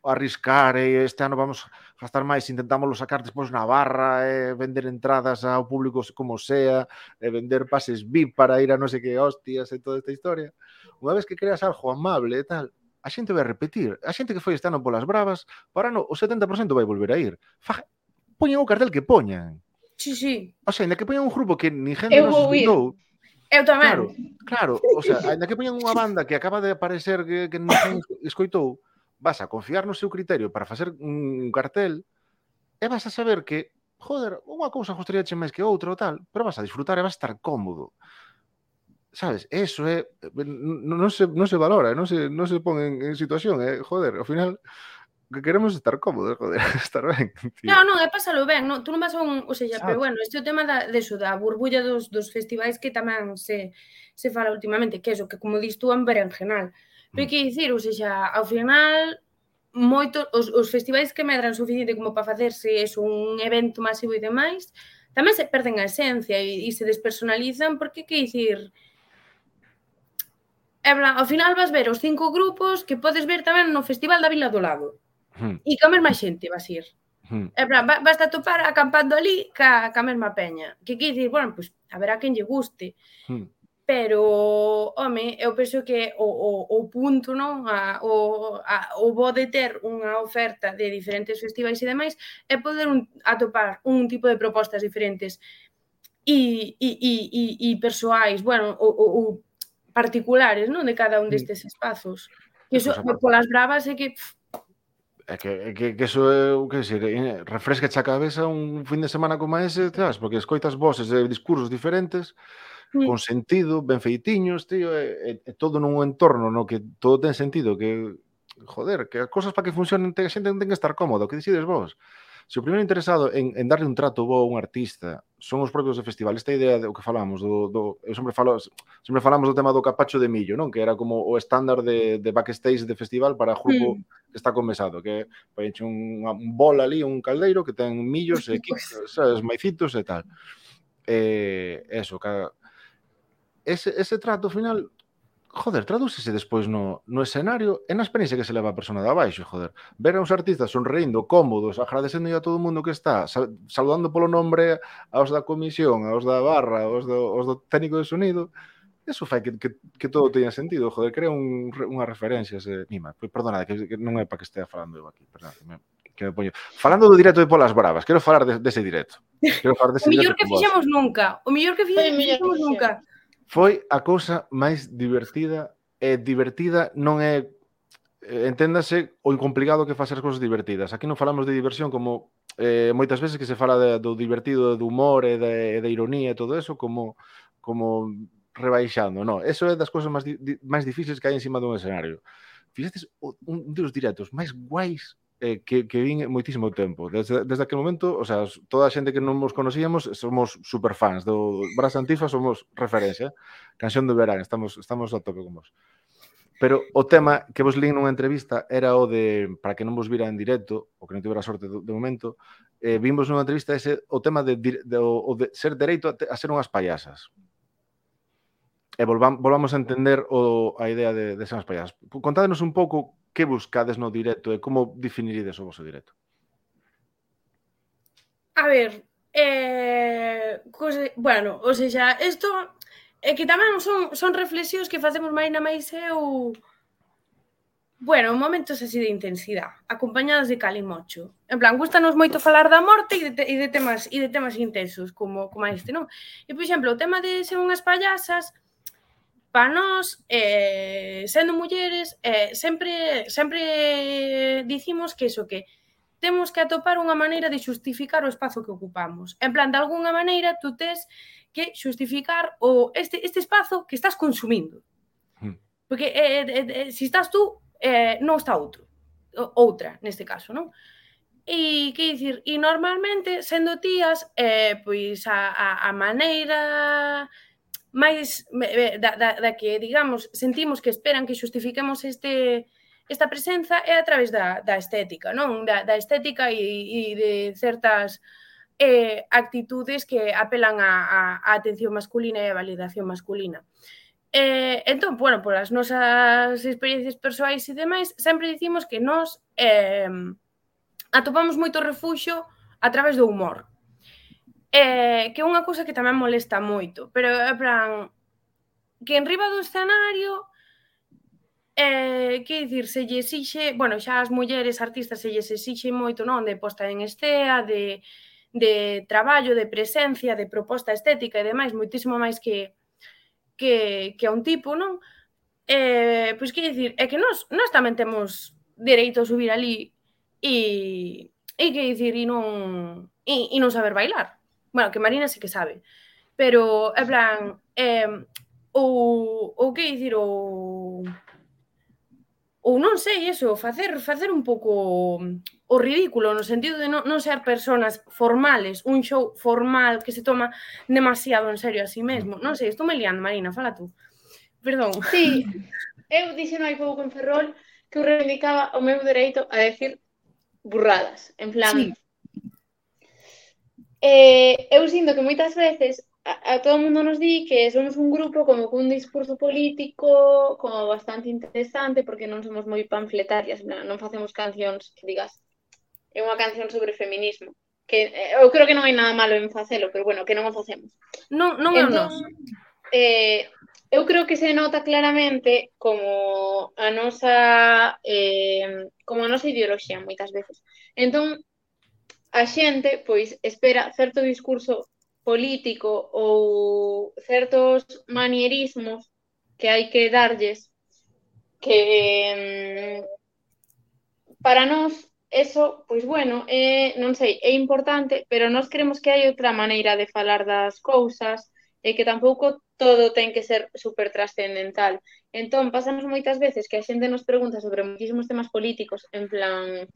arriscar e eh, este ano vamos gastar máis, intentámoslo sacar despois na barra, eh, vender entradas ao público como sea, e eh, vender pases VIP para ir a non sei que hostias e toda esta historia. Unha vez que creas algo amable e tal, a xente vai repetir. A xente que foi este ano polas bravas, para ano o 70% vai volver a ir. Fa... Poñen o cartel que poñan. Sí, sí. O sea, ainda que poñan un grupo que ni gente eu non se ir Eu tamén. Claro, claro, o sea, ainda que poñan unha banda que acaba de aparecer que, que non <coughs> escoitou, vas a confiar no seu criterio para facer un cartel e vas a saber que, joder, unha cousa gostaríache máis que outra ou tal, pero vas a disfrutar e vas a estar cómodo. Sabes, eso é eh, non se non se valora, non se non se pon en, en situación, eh, joder, ao final que queremos estar cómodos, joder, <laughs> estar ben. Tío. Non, non, é pasalo ben, non, tú non vas a un, ou sea, pero ah. bueno, este é o tema da, de eso, da burbulla dos, dos festivais que tamén se, se fala últimamente, que é eso, que como dis tú, en berenjenal. Pero mm. que dicir, ou sea, ao final, moito, os, os festivais que medran suficiente como para facerse eso, un evento masivo e demais, tamén se perden a esencia e, e se despersonalizan, porque que dicir, É ao final vas ver os cinco grupos que podes ver tamén no Festival da Vila do Lago. Hmm. E coa mesma xente vas ir. Hmm. É plan, vas a topar acampando ali ca, ca mesma peña. Que quis dicir, bueno, pues, a ver a quen lle guste. Hmm. Pero, home, eu penso que o, o, o punto, non? A, o, a, o bo de ter unha oferta de diferentes festivais e demais é poder un, atopar un tipo de propostas diferentes e, e, e, e, e persoais, bueno, o o particulares, non? De cada un hmm. destes espazos. Que iso, polas bravas é que pff, É que, é que, que eso é, o que decir, eh, refresca a cabeza un fin de semana como ese, tás, porque escoitas voces de discursos diferentes, mm. con sentido, ben feitiños, tío, é, é, todo nun entorno no que todo ten sentido, que, joder, que as cosas para que funcionen, a xente ten que estar cómodo, que decides vos. Se o primeiro interesado en, en darle un trato bo a un artista son os propios do festival, esta idea do que falamos, do, do, eu sempre falo, sempre falamos do tema do capacho de millo, non? Que era como o estándar de, de backstage de festival para grupo mm. que está comesado, que poñeche un, un bol ali, un caldeiro que ten millos e <laughs> pois. quicos, sabes, maicitos e tal. Eh, eso, cada, ese, ese trato final joder, tradúcese despois no, no escenario e na experiencia que se leva a persona de abaixo, joder. Ver a uns artistas sonreindo, cómodos, agradecendo a todo o mundo que está, sal, saludando polo nombre aos da comisión, aos da barra, aos do, aos do técnico de sonido, eso fai que, que, que todo teña sentido, joder, crea un, unha referencia ese mima. Pois perdona, que, que non é para que estea falando eu aquí, perdona, que me, que me poño. Falando do directo de Polas Bravas, quero falar dese de, de directo. Quero falar dese de o mellor que fixemos nunca, o mellor que fixemos nunca. Foi a cousa máis divertida e divertida non é eh, enténdase o incomplicado que facer cousas divertidas. Aquí non falamos de diversión como eh, moitas veces que se fala de, do divertido, do humor e de, de ironía e todo eso como como rebaixando, non. Eso é das cousas máis, di, máis difíciles que hai encima dun escenario. Fixestes un dos directos máis guais eh, que, que vin moitísimo tempo. Desde, desde aquel momento, o sea, toda a xente que non nos conocíamos somos superfans do Brás Antifa, somos referencia. Canción do verán, estamos estamos a tope con vos. Pero o tema que vos lín nunha entrevista era o de, para que non vos vira en directo, o que non tivera sorte de, de momento, eh, vimos nunha entrevista ese, o tema de, de, de, o de ser dereito a, te, a ser unhas payasas. E volvamos, volvamos a entender o, a idea de, de ser unhas payasas. Contádenos un pouco que buscades no directo e como definirides o vosso directo? A ver, eh, cose, bueno, ou seja, isto é que tamén son, son reflexións que facemos máis na máis eu Bueno, momentos así de intensidade, acompañadas de calimocho. En plan, gustanos moito falar da morte e de, te, e de temas e de temas intensos como como este, non? E por exemplo, o tema de ser unhas payasas, para nós, eh, sendo mulleres, eh, sempre, sempre dicimos que iso que temos que atopar unha maneira de xustificar o espazo que ocupamos. En plan, de alguna maneira, tú tes que xustificar o este, este espazo que estás consumindo. Hmm. Porque eh, eh, eh, se si estás tú, eh, non está outro. Outra, neste caso, non? E que dicir, e normalmente sendo tías, eh, pois a, a, a maneira máis da, da, da que, digamos, sentimos que esperan que xustifiquemos este esta presenza é a través da, da estética, non? Da, da estética e, e de certas eh, actitudes que apelan a, a, a atención masculina e a validación masculina. Eh, entón, bueno, polas nosas experiencias persoais e demais, sempre dicimos que nós eh, atopamos moito refuxo a través do humor. Eh, que é unha cousa que tamén molesta moito, pero é plan que enriba do escenario eh, que dicir, se lle exixe, bueno, xa as mulleres artistas se lle exixe moito, non, de posta en estea, de, de traballo, de presencia, de proposta estética e demais, moitísimo máis que que, que a un tipo, non? Eh, pois que dicir, é que nós, nós tamén temos dereito a subir ali e, e que dicir, e non, e, e non saber bailar Bueno, que Marina sí que sabe. Pero, en plan, eh, ou, o que dicir, o, ou non sei eso, facer facer un pouco mm, o ridículo no sentido de non, non ser personas formales, un show formal que se toma demasiado en serio a sí mesmo. Non sei, estou me liando, Marina, fala tú. Perdón. Sí, eu dixen hai pouco en Ferrol que eu reivindicaba o meu dereito a decir burradas, en plan, sí eh, eu sinto que moitas veces a, a todo mundo nos di que somos un grupo como cun discurso político como bastante interesante porque non somos moi panfletarias, non, non facemos cancións que digas é unha canción sobre feminismo que eh, eu creo que non hai nada malo en facelo, pero bueno, que non o facemos. Non, non é o. Entón, eh, eu creo que se nota claramente como a nosa eh, como a nosa ideoloxía moitas veces. Entón, a xente pois espera certo discurso político ou certos manierismos que hai que darlles que mm, para nós eso, pois bueno, é, non sei, é importante, pero nós creemos que hai outra maneira de falar das cousas e que tampouco todo ten que ser super trascendental. Entón, pasamos moitas veces que a xente nos pregunta sobre moitísimos temas políticos en plan,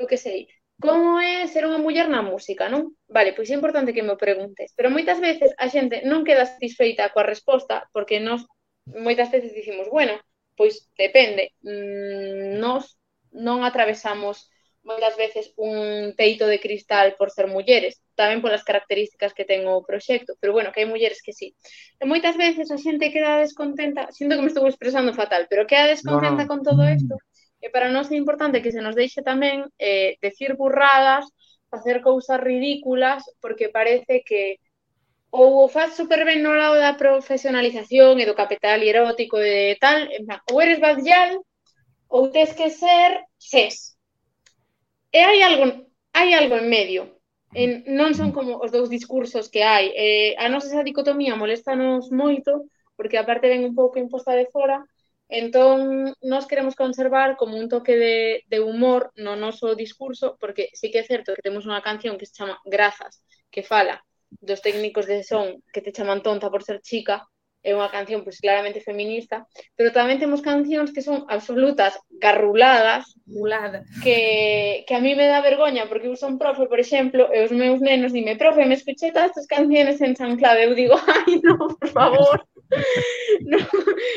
eu que sei, como é ser unha muller na música, non? Vale, pois é importante que me preguntes. Pero moitas veces a xente non queda satisfeita coa resposta porque nos moitas veces dicimos, bueno, pois depende. Mm, nos non atravesamos moitas veces un peito de cristal por ser mulleres, tamén polas características que ten o proxecto, pero bueno, que hai mulleres que sí. E moitas veces a xente queda descontenta, sinto que me estou expresando fatal, pero queda descontenta no, no. con todo mm. isto, E para nós é importante que se nos deixe tamén eh, decir burradas, facer cousas ridículas, porque parece que ou o faz super ben no lado da profesionalización e do capital erótico e tal, en plan, ou eres badial, ou tes que ser ses. E hai algo, hai algo en medio. En, non son como os dous discursos que hai. Eh, a nosa esa dicotomía moléstanos moito, porque aparte ven un pouco imposta de fora, Entón, nós queremos conservar como un toque de, de humor no noso discurso, porque sí que é certo que temos unha canción que se chama Grazas, que fala dos técnicos de son que te chaman tonta por ser chica, é unha canción pois, claramente feminista, pero tamén temos cancións que son absolutas garruladas, garruladas. que, que a mí me dá vergoña, porque eu son profe, por exemplo, e os meus nenos dime, profe, me escuché todas estas canciones en San Clave, eu digo, <laughs> ai, non, por favor, <laughs> non,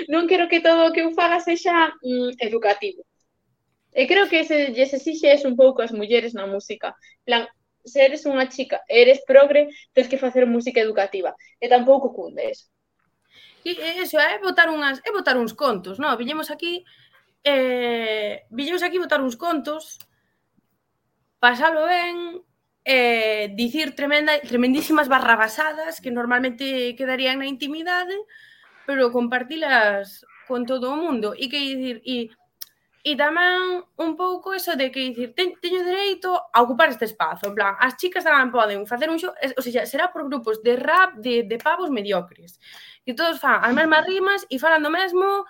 non quero que todo o que eu faga sexa mm, educativo. E creo que ese, ese sixe es un pouco as mulleres na música. Plan, se eres unha chica, eres progre, tens que facer música educativa. E tampouco cunde eso. E eso, é botar unhas, é botar uns contos, non? Viñemos aquí eh, viñemos aquí botar uns contos, pasalo ben, eh, dicir tremenda, tremendísimas barrabasadas que normalmente quedarían na intimidade, pero compartilas con todo o mundo. E que dicir, e, e tamén un pouco eso de que dicir, ten, teño dereito a ocupar este espazo, en plan, as chicas tamén poden facer un show, o sea, será por grupos de rap de, de pavos mediocres que todos fan as mesmas rimas e falan do mesmo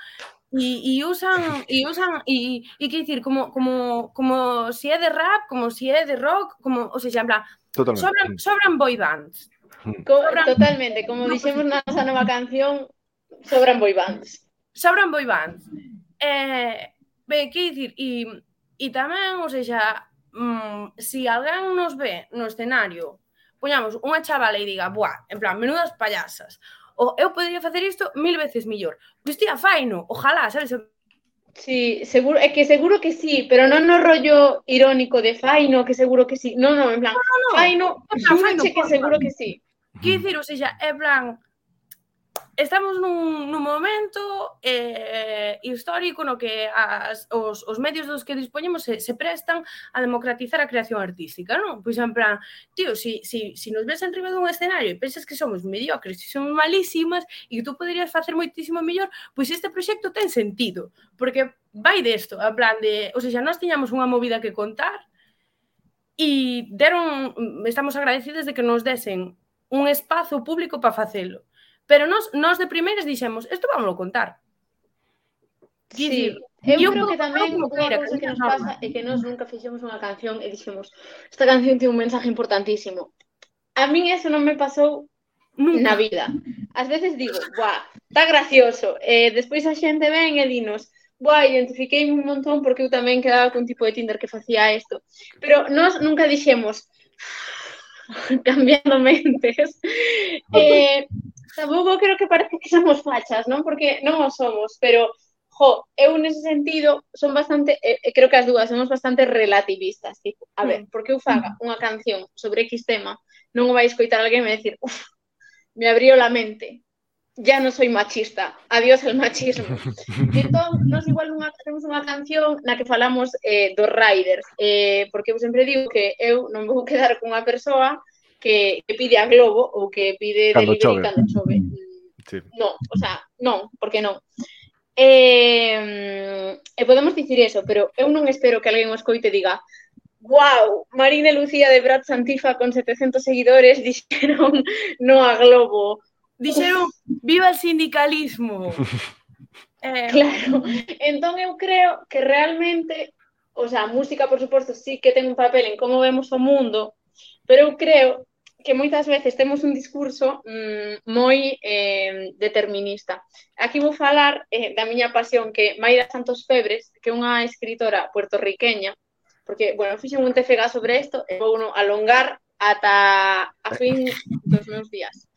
e, e usan e usan e, e que dicir como como como se si é de rap, como se si é de rock, como, o seja, en plan, Totalmente. sobran sobran boy bands. Hmm. Sobran... Totalmente, como dixemos na nosa nova canción, sobran boy bands. Sobran boy bands. Eh, ve, que dicir, e, e tamén, ou seja, mm, si alguén nos ve no escenario, poñamos unha chavala e diga, buah, en plan, menudas payasas, o eu podería facer isto mil veces millor. Pois tía, faino, ojalá, sabes? Sí, seguro, é que seguro que sí, pero non no rollo irónico de faino, que seguro que sí. Non, non, en plan, no, no, no. faino, faino que seguro que sí. Quer dicir, ou seja, é plan, estamos nun, nun momento eh, histórico no que as, os, os medios dos que dispoñemos se, se prestan a democratizar a creación artística, non? Pois en plan, tío, si, si, si nos ves en riba dun escenario e pensas que somos mediocres, que somos malísimas e que tú poderías facer moitísimo mellor, pois este proxecto ten sentido, porque vai desto, en plan de, ou seja, nós tiñamos unha movida que contar e deron, estamos agradecidos de que nos desen un espazo público para facelo Pero nós, nós de primeiras dixemos, isto vamos contar. Sí. Dicir, Eu creo que tamén unha cousa que nos pasa é que nós nunca fixemos unha canción e dixemos esta canción ten un mensaje importantísimo. A min eso non me pasou nunca. na vida. Ás veces digo, guau, está gracioso. E despois a xente ven e dinos, buah, identifiquei un montón porque eu tamén quedaba con tipo de Tinder que facía isto. Pero nós nunca dixemos, ah, <laughs> cambiando mentes. Eh, tampouco creo que parece que somos fachas, non? Porque non o somos, pero jo, eu nese sentido son bastante, eh, eh, creo que as dúas somos bastante relativistas, tipo, a ver, mm. porque eu faga mm. unha canción sobre X tema, non o vai escoitar alguén e me decir, uff, me abrió la mente, ya non soy machista, adiós al machismo. <laughs> entón, nos igual unha, temos unha canción na que falamos eh, dos riders, eh, porque eu sempre digo que eu non vou <laughs> quedar con unha persoa que, que pide a Globo ou que pide cando delivery chove. cando chove. Mm-hmm. Sí. Non, o sea, non, porque non. E, eh, e eh, podemos dicir eso, pero eu non espero que alguén o escoite diga Wow, Marina e Lucía de Brad Santifa con 700 seguidores <laughs> dixeron no a Globo. Dixeron viva el sindicalismo. <laughs> eh... Claro, entón eu creo que realmente, o sea, a música, por suposto, sí que ten un papel en como vemos o mundo, Pero eu creo que moitas veces temos un discurso mm, moi eh, determinista. Aquí vou falar eh, da miña pasión que Mayra Santos Febres, que é unha escritora puertorriqueña, porque, bueno, fixen un TFG sobre isto e vou no, alongar ata a fin dos meus días.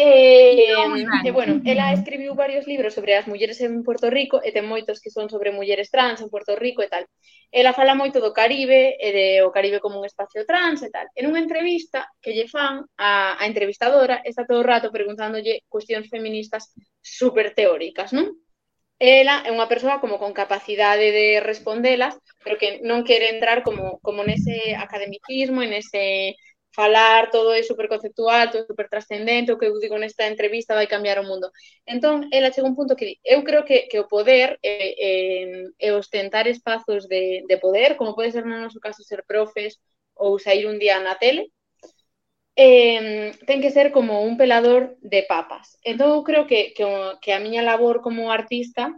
Eh, e, eh, bueno, ela escribiu varios libros sobre as mulleres en Puerto Rico eh, e ten moitos que son sobre mulleres trans en Puerto Rico e tal. Ela fala moito do Caribe e de o Caribe como un espacio trans e tal. En unha entrevista que lle fan a, a entrevistadora está todo o rato preguntándolle cuestións feministas super teóricas, non? Ela é unha persoa como con capacidade de respondelas, pero que non quere entrar como, como nese academicismo e nese falar, todo é super conceptual, todo é super trascendente, o que eu digo nesta entrevista vai cambiar o mundo. Entón, ela chega un punto que eu creo que, que o poder é, eh, é eh, ostentar espazos de, de poder, como pode ser no noso caso ser profes ou sair un día na tele, eh, ten que ser como un pelador de papas. Entón, eu creo que, que, que a miña labor como artista,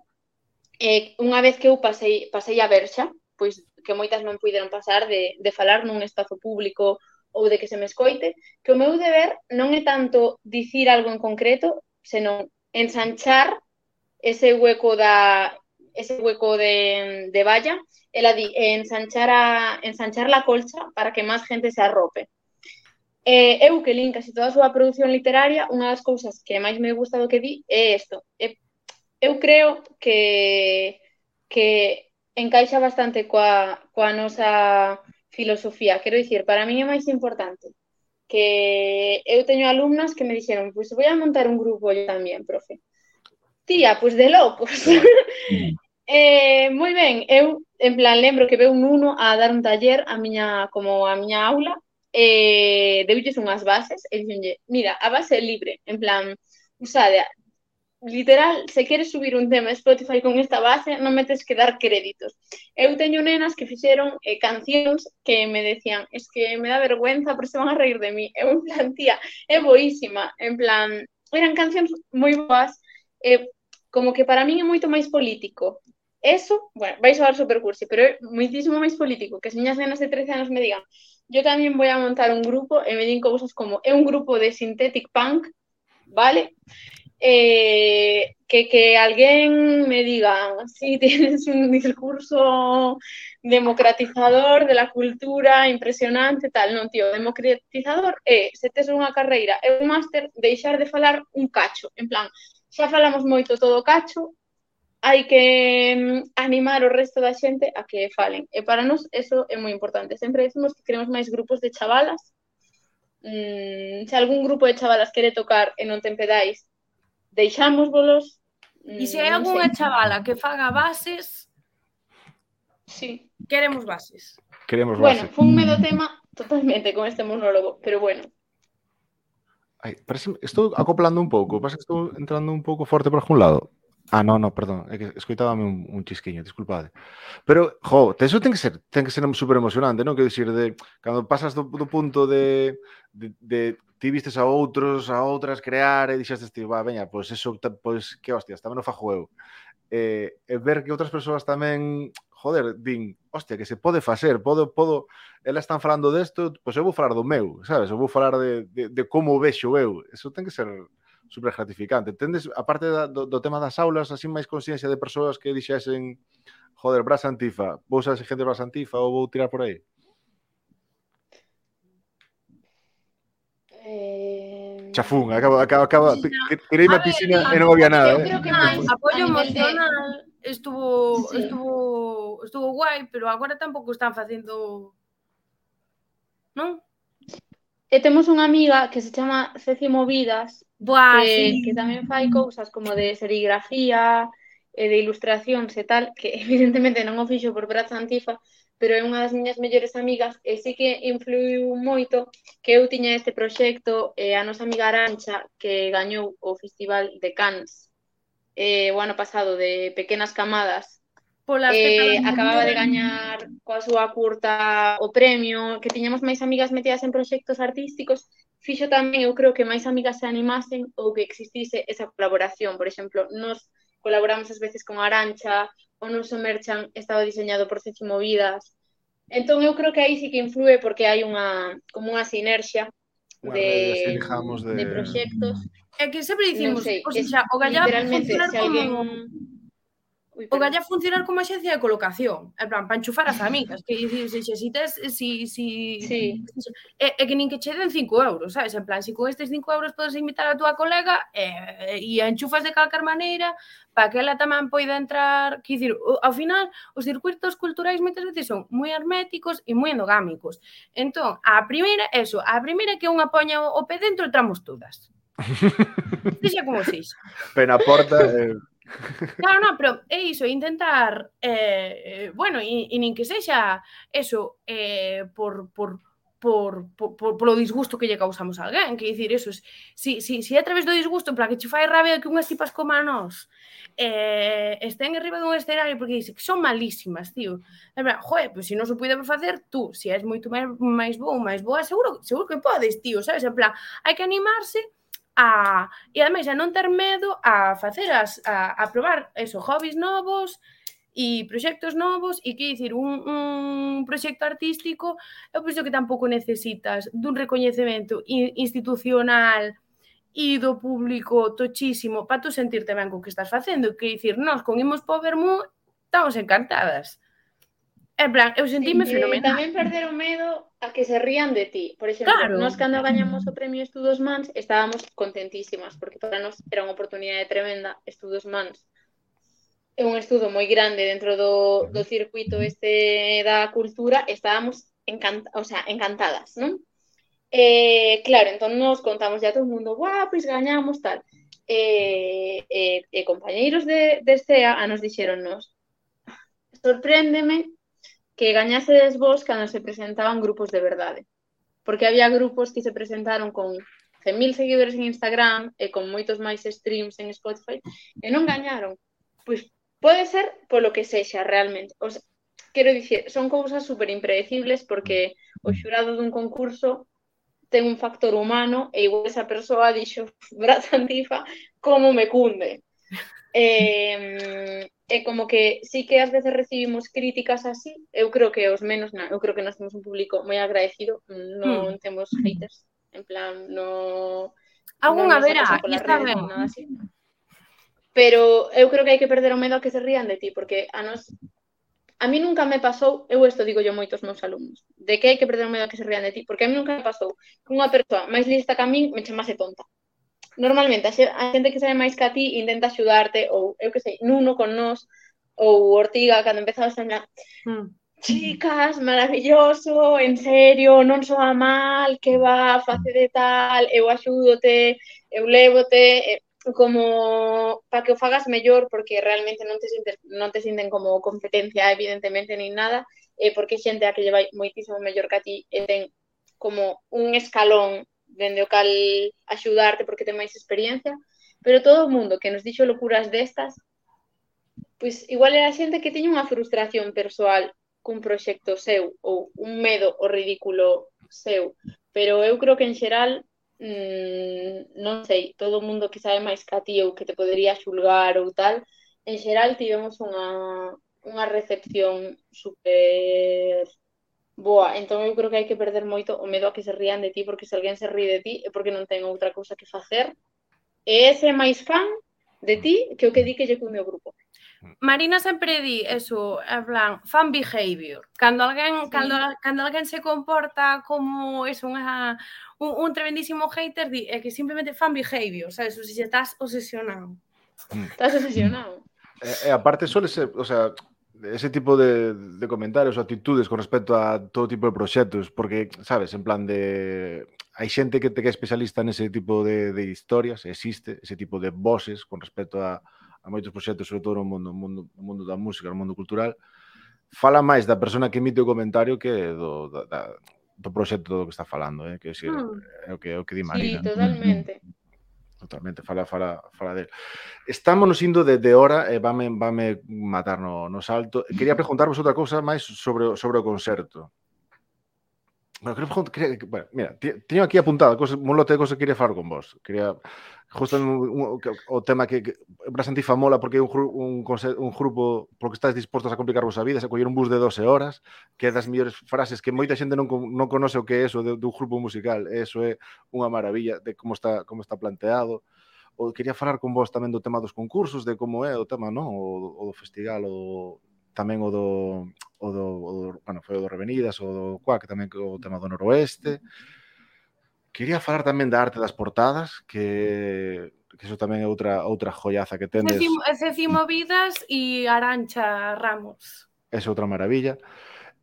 eh, unha vez que eu pasei, pasei a Berxa, pois que moitas non puideron pasar de, de falar nun espazo público ou de que se me escoite, que o meu deber non é tanto dicir algo en concreto, senón ensanchar ese hueco da ese hueco de, de valla, ela di, eh, ensanchar, a, ensanchar la colcha para que máis gente se arrope. Eh, eu que lin casi toda a súa produción literaria, unha das cousas que máis me gusta do que di é isto. Eh, eu creo que que encaixa bastante coa, coa nosa filosofía. Quero dicir, para mí é máis importante que eu teño alumnas que me dixeron, pois pues, voy a montar un grupo yo tamén, profe. Tía, pois pues de locos. <laughs> eh, moi ben, eu en plan lembro que veu un uno a dar un taller a miña como a miña aula eh, deulles unhas bases e dixenlle, mira, a base é libre, en plan, usade, literal, se queres subir un tema a Spotify con esta base, non me tes que dar créditos. Eu teño nenas que fixeron eh, cancións que me decían, es que me da vergüenza, pero se van a reír de mí. Eu en plan, tía, é boísima, en plan, eran cancións moi boas, eh, como que para min é moito máis político. Eso, bueno, vais a dar super cursi, pero é moitísimo máis político, que as miñas nenas de 13 anos me digan, yo tamén vou a montar un grupo e me din cousas como, é un grupo de synthetic punk, vale? eh, que, que, alguien me diga, sí, <laughs> tienes un discurso democratizador de la cultura, impresionante, tal, non, tío, democratizador é, se tes unha carreira, é un máster, deixar de falar un cacho, en plan, xa falamos moito todo cacho, hai que mm, animar o resto da xente a que falen. E para nós eso é moi importante. Sempre decimos que queremos máis grupos de chavalas. Mm, se algún grupo de chavalas quere tocar e non ten pedais deixámosvolos. E se mm, hai algunha chavala que faga bases, sí. queremos bases. Queremos bases. Bueno, funme do tema totalmente con este monólogo, pero bueno. Ai, parece, estou acoplando un pouco, pasa que estou entrando un pouco forte por algún lado. Ah, no, no, perdón, é que escoitábame un, un chisquiño, disculpade. Pero, jo, eso ten que ser, ten que ser super emocionante, non? Quero dicir, de, cando pasas do, do punto de, de, de ti vistes a outros, a outras crear e dixaste ti, va, veña, pois pues eso, pois pues, que hostias, tamén o fajo eu. Eh, e ver que outras persoas tamén, joder, din, hostia, que se pode facer, podo, podo, elas están falando desto, pois pues eu vou falar do meu, sabes? Eu vou falar de, de, de como vexo eu. Eso ten que ser super gratificante. Tendes, a parte da, do, do tema das aulas, así máis consciencia de persoas que dixesen, joder, brasa Antifa, vou ser gente brasa Antifa ou vou tirar por aí? chafún, acabo, acabo, acabo quereime a piscina ver, e non había nada. Eu creo que máis apoio emocional de... estuvo sí. estuvo estuvo guai, pero agora tampouco están facendo non? E eh, temos unha amiga que se chama Ceci Movidas, Buah, que, sí. que tamén fai cousas como de serigrafía, e de ilustracións e tal, que <laughs> evidentemente non o fixo por Braz Antifa, pero é unha das miñas mellores amigas e sí que influiu moito que eu tiña este proxecto e a nosa amiga Arancha que gañou o Festival de Cannes eh, o ano pasado de Pequenas Camadas. Pola eh, acababa de gañar coa súa curta o premio que tiñamos máis amigas metidas en proxectos artísticos fixo tamén eu creo que máis amigas se animasen ou que existise esa colaboración. Por exemplo, nos colaboramos ás veces con Arancha o noso merchan estaba diseñado por Ceci Movidas. Entón eu creo que aí sí que influe porque hai unha como unha sinerxia Guarda, de, de... de proxectos. É que sempre dicimos, non sei, o sea, o Gallá funciona como... Alguén Ui, o galla funcionar como axencia de colocación, en plan, para enchufar as amigas, que se xesitas, si, si, sí. e, e que nin que che den 5 euros, sabes? En plan, se si con estes 5 euros podes invitar a túa colega e, e a enchufas de calcar maneira para que ela tamén poida entrar, que dicir, ao final, os circuitos culturais moitas veces son moi herméticos e moi endogámicos. Entón, a primeira, eso, a primeira que unha poña o pé dentro, entramos todas. <laughs> Sexa como sexa. Pena porta, eh, Non, non, pero é iso, intentar, eh, eh bueno, e, e nin que sexa eso, eh, por, por, por, por, por, polo disgusto que lle causamos a alguén, que dicir, eso, si, si, si a través do disgusto, en plan, que che fai rabia que unhas tipas como a nós eh, estén arriba dun escenario porque dice que son malísimas, tío. En plan, joe, pois pues, se si non se puidemos facer, tú, se si és moito máis, máis bo ou máis boa, seguro, seguro que podes, tío, sabes? En plan, hai que animarse, a, e ademais a non ter medo a facer as, a, a probar eso, hobbies novos e proxectos novos e que dicir un, un proxecto artístico eu penso que tampouco necesitas dun recoñecemento institucional e do público tochísimo para tú sentirte ben co que estás facendo. Que dicir, nós con Imos Povermú estamos encantadas. En plan, eu sentíme sí, fenomenal. Tamén perder o medo a que se rían de ti. Por exemplo, claro. nós cando gañamos o premio Estudos Mans estábamos contentísimas, porque para nós era unha oportunidade tremenda Estudos Mans. É un estudo moi grande dentro do, do circuito este da cultura, estábamos encanta, o sea, encantadas, non? Eh, claro, entón nos contamos ya todo o mundo, guau, pois gañamos, tal. Eh, eh, eh, compañeiros de, de SEA a nos dixeronnos sorpréndeme que gañasedes vos cando se presentaban grupos de verdade. Porque había grupos que se presentaron con 100.000 seguidores en Instagram e con moitos máis streams en Spotify e non gañaron. Pois pode ser polo que sexa realmente. O sea, quero dicir, son cousas super impredecibles porque o xurado dun concurso ten un factor humano e igual esa persoa dixo braza antifa como me cunde. <laughs> Eh, é como que sí que ás veces recibimos críticas así, eu creo que os menos, na, eu creo que nós temos un público moi agradecido, non mm. temos haters, en plan, no... Alguna no verá, e está ben. Nada así. Pero eu creo que hai que perder o medo a que se rían de ti, porque a nos... A mí nunca me pasou, eu isto digo yo moitos meus alumnos, de que hai que perder o medo a que se rían de ti, porque a mí nunca me pasou que unha persoa máis lista que a mí me chamase tonta normalmente a xente que sabe máis que a ti intenta axudarte ou eu que sei, Nuno con nós ou Ortiga cando empezaba a sembrar mm. Chicas, maravilloso, en serio, non soa mal, que va, face de tal, eu axúdote, eu levote, eh, como para que o fagas mellor porque realmente non te sintes, non te sinten como competencia evidentemente nin nada, eh, porque xente a que lle vai moitísimo mellor que a ti e ten como un escalón dende o cal axudarte porque ten máis experiencia, pero todo o mundo que nos dixo locuras destas, pois igual era xente que tiña unha frustración persoal cun proxecto seu ou un medo o ridículo seu, pero eu creo que en xeral mmm, non sei, todo o mundo que sabe máis ca ti ou que te podería xulgar ou tal, en xeral tivemos unha, unha recepción super boa, entón eu creo que hai que perder moito o medo a que se rían de ti, porque se alguén se ríe de ti é porque non ten outra cousa que facer e ese é máis fan de ti que o que di que lle o meu grupo. Marina sempre di eso, en plan, fan behavior. Cando alguén, sí. cando, cando alguén se comporta como es unha, un, un tremendísimo hater, di, é que simplemente fan behavior, sabes? O se si estás obsesionado. Estás obsesionado. E, e aparte suele ser, o sea, ese tipo de, de comentarios, actitudes con respecto a todo tipo de proxectos, porque, sabes, en plan de... Hai xente que te que é especialista nese tipo de, de historias, existe ese tipo de voces con respecto a, a moitos proxectos, sobre todo no mundo, no mundo, no mundo da música, no mundo cultural, fala máis da persona que emite o comentario que do, da, da, do proxecto do que está falando, eh? que é o que, hmm. é o que di Marina. Sí, totalmente. <laughs> Totalmente, fala, fala, fala del. Estámonos indo de, de hora e vame, vame matar no, no salto. Quería preguntarvos outra cousa máis sobre, sobre o concerto. Bueno, quería preguntar, bueno, mira, teño aquí apuntado cosas, un lote de cosas que quería falar con vos. Quería justo un, un, o tema que, que Brasantifa mola porque é un, un, un grupo porque estás dispostos a complicar vos a vida, se coller un bus de 12 horas, que é das mellores frases que moita xente non, non conoce o que é eso de, un grupo musical, eso é unha maravilla de como está como está planteado. O quería falar con vos tamén do tema dos concursos, de como é o tema, non, o, o do festival, o tamén o do o do, o do bueno, foi o do Revenidas, o do Cuac, tamén o tema do Noroeste. Quería falar tamén da arte das portadas, que que iso tamén é outra outra joyaza que tendes. Ceci Vidas e Arancha Ramos. É outra maravilla.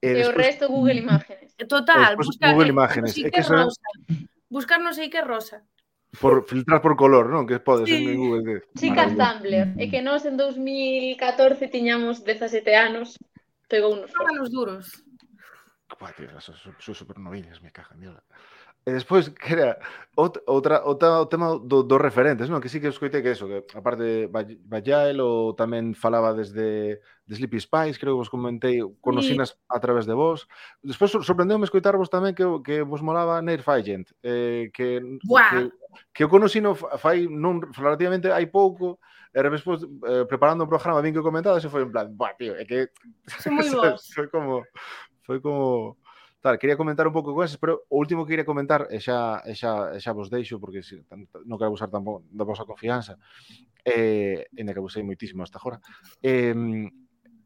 Eh, e, e despois, o resto Google Imágenes. Total, buscar Google eh, Imágenes. É que eso... Buscar non sei que rosa por filtrar por color, non? Que podes sí. en Google. Que... Chicas Tumblr, mm. é que nós en 2014 tiñamos 17 anos, pegou unos. Anos duros. Cuatro, son, son, son supernovillas, me cajan, mierda. E despois, <laughs> que era outra, outra, o tema do, dos referentes, non? Que sí que escoitei que eso, que aparte Bajael ou tamén falaba desde de Sleepy Spice, creo que vos comentei conocinas sí. a través de vos. Despois sorprendeu-me escoitarvos tamén que, que vos molaba Nair Fagent, eh, que, Buah. que, que o conocino fai non relativamente hai pouco, e despois eh, preparando o programa, vin que comentaba, se foi en plan, buah, tío, é que... Son moi <laughs> vos. foi como... Foi como Tal, quería comentar un pouco cousas, pero o último que quería comentar, e xa, e xa, e xa vos deixo, porque si, non quero abusar tampouco da vosa confianza, eh, en que abusei moitísimo hasta agora, eh,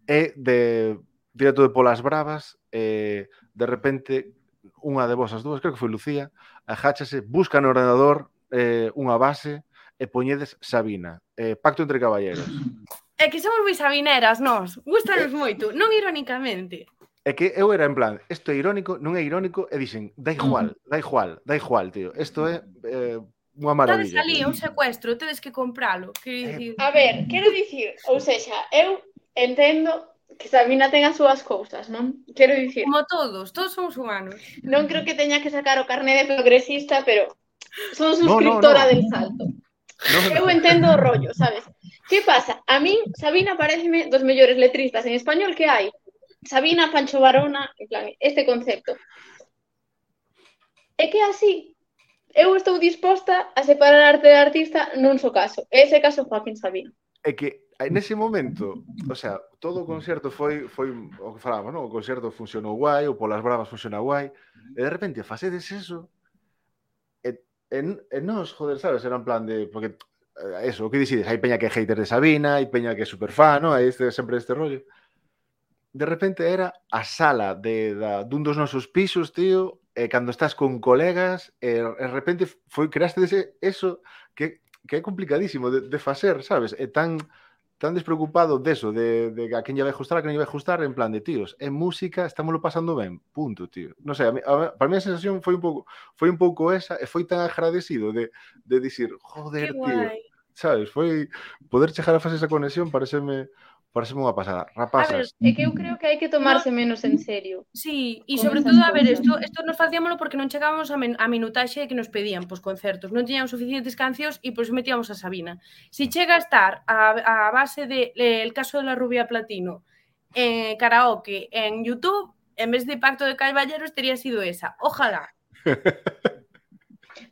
é de directo de Polas Bravas, eh, de repente, unha de vosas dúas, creo que foi Lucía, ajáchase, busca no ordenador eh, unha base e poñedes Sabina. Eh, pacto entre caballeros. É que somos moi sabineras, nós. Gústanos eh. moito, non irónicamente. É que eu era en plan, isto é irónico, non é irónico, e dixen, da igual, da igual, da igual, tío. Isto é eh, unha maravilla. Tades ali un secuestro, tedes que compralo. Que eh, dicir... A ver, quero dicir, ou sexa, eu entendo que Sabina ten as súas cousas, non? Quero dicir... Como todos, todos somos humanos. Non creo que teña que sacar o carné de progresista, pero son suscriptora no, no, no. del salto. No, eu entendo o rollo, sabes? Que pasa? A min Sabina pareceme dos mellores letristas en español que hai. Sabina, Pancho Barona, en plan, este concepto. É que así, eu estou disposta a separar arte de artista nun so caso. Ese caso Joaquín Sabina. É que nese momento, o sea, todo o concerto foi foi o que falábamos, non? O concerto funcionou guai, o polas bravas funcionou guai, e de repente facedes eso e, e, e nos, joder, sabes, era en plan de porque eh, eso, o que dicides, hai peña que é hater de Sabina, hai peña que é superfan, non? Hai este, sempre este rollo. De repente era a sala de, da, dun dos nosos pisos, tío, e cando estás con colegas, e de repente foi creaste ese, eso que, que é complicadísimo de, de facer, sabes? É tan tan despreocupado deso, de, de a quen lle vai gustar, a quen lle vai gustar, en plan de tíos, é música, estámoslo pasando ben, punto, tío. Non sei, a, a, para mí a sensación foi un pouco foi un pouco esa, e foi tan agradecido de, de dicir, joder, tío, sabes? Foi poder chegar a facer esa conexión, pareceme Parece unha pasada. Rapazas. A ver, é que eu creo que hai que tomarse no, menos en serio. Sí, e sobre todo, a ver, isto, isto nos facíamoslo porque non chegábamos a, men, a minutaxe que nos pedían pos concertos. Non tiñamos suficientes cancións e por iso metíamos a Sabina. Si chega a estar a, a base de eh, El caso de la rubia platino en karaoke en YouTube, en vez de Pacto de Caballeros, tería sido esa. Ojalá. <laughs>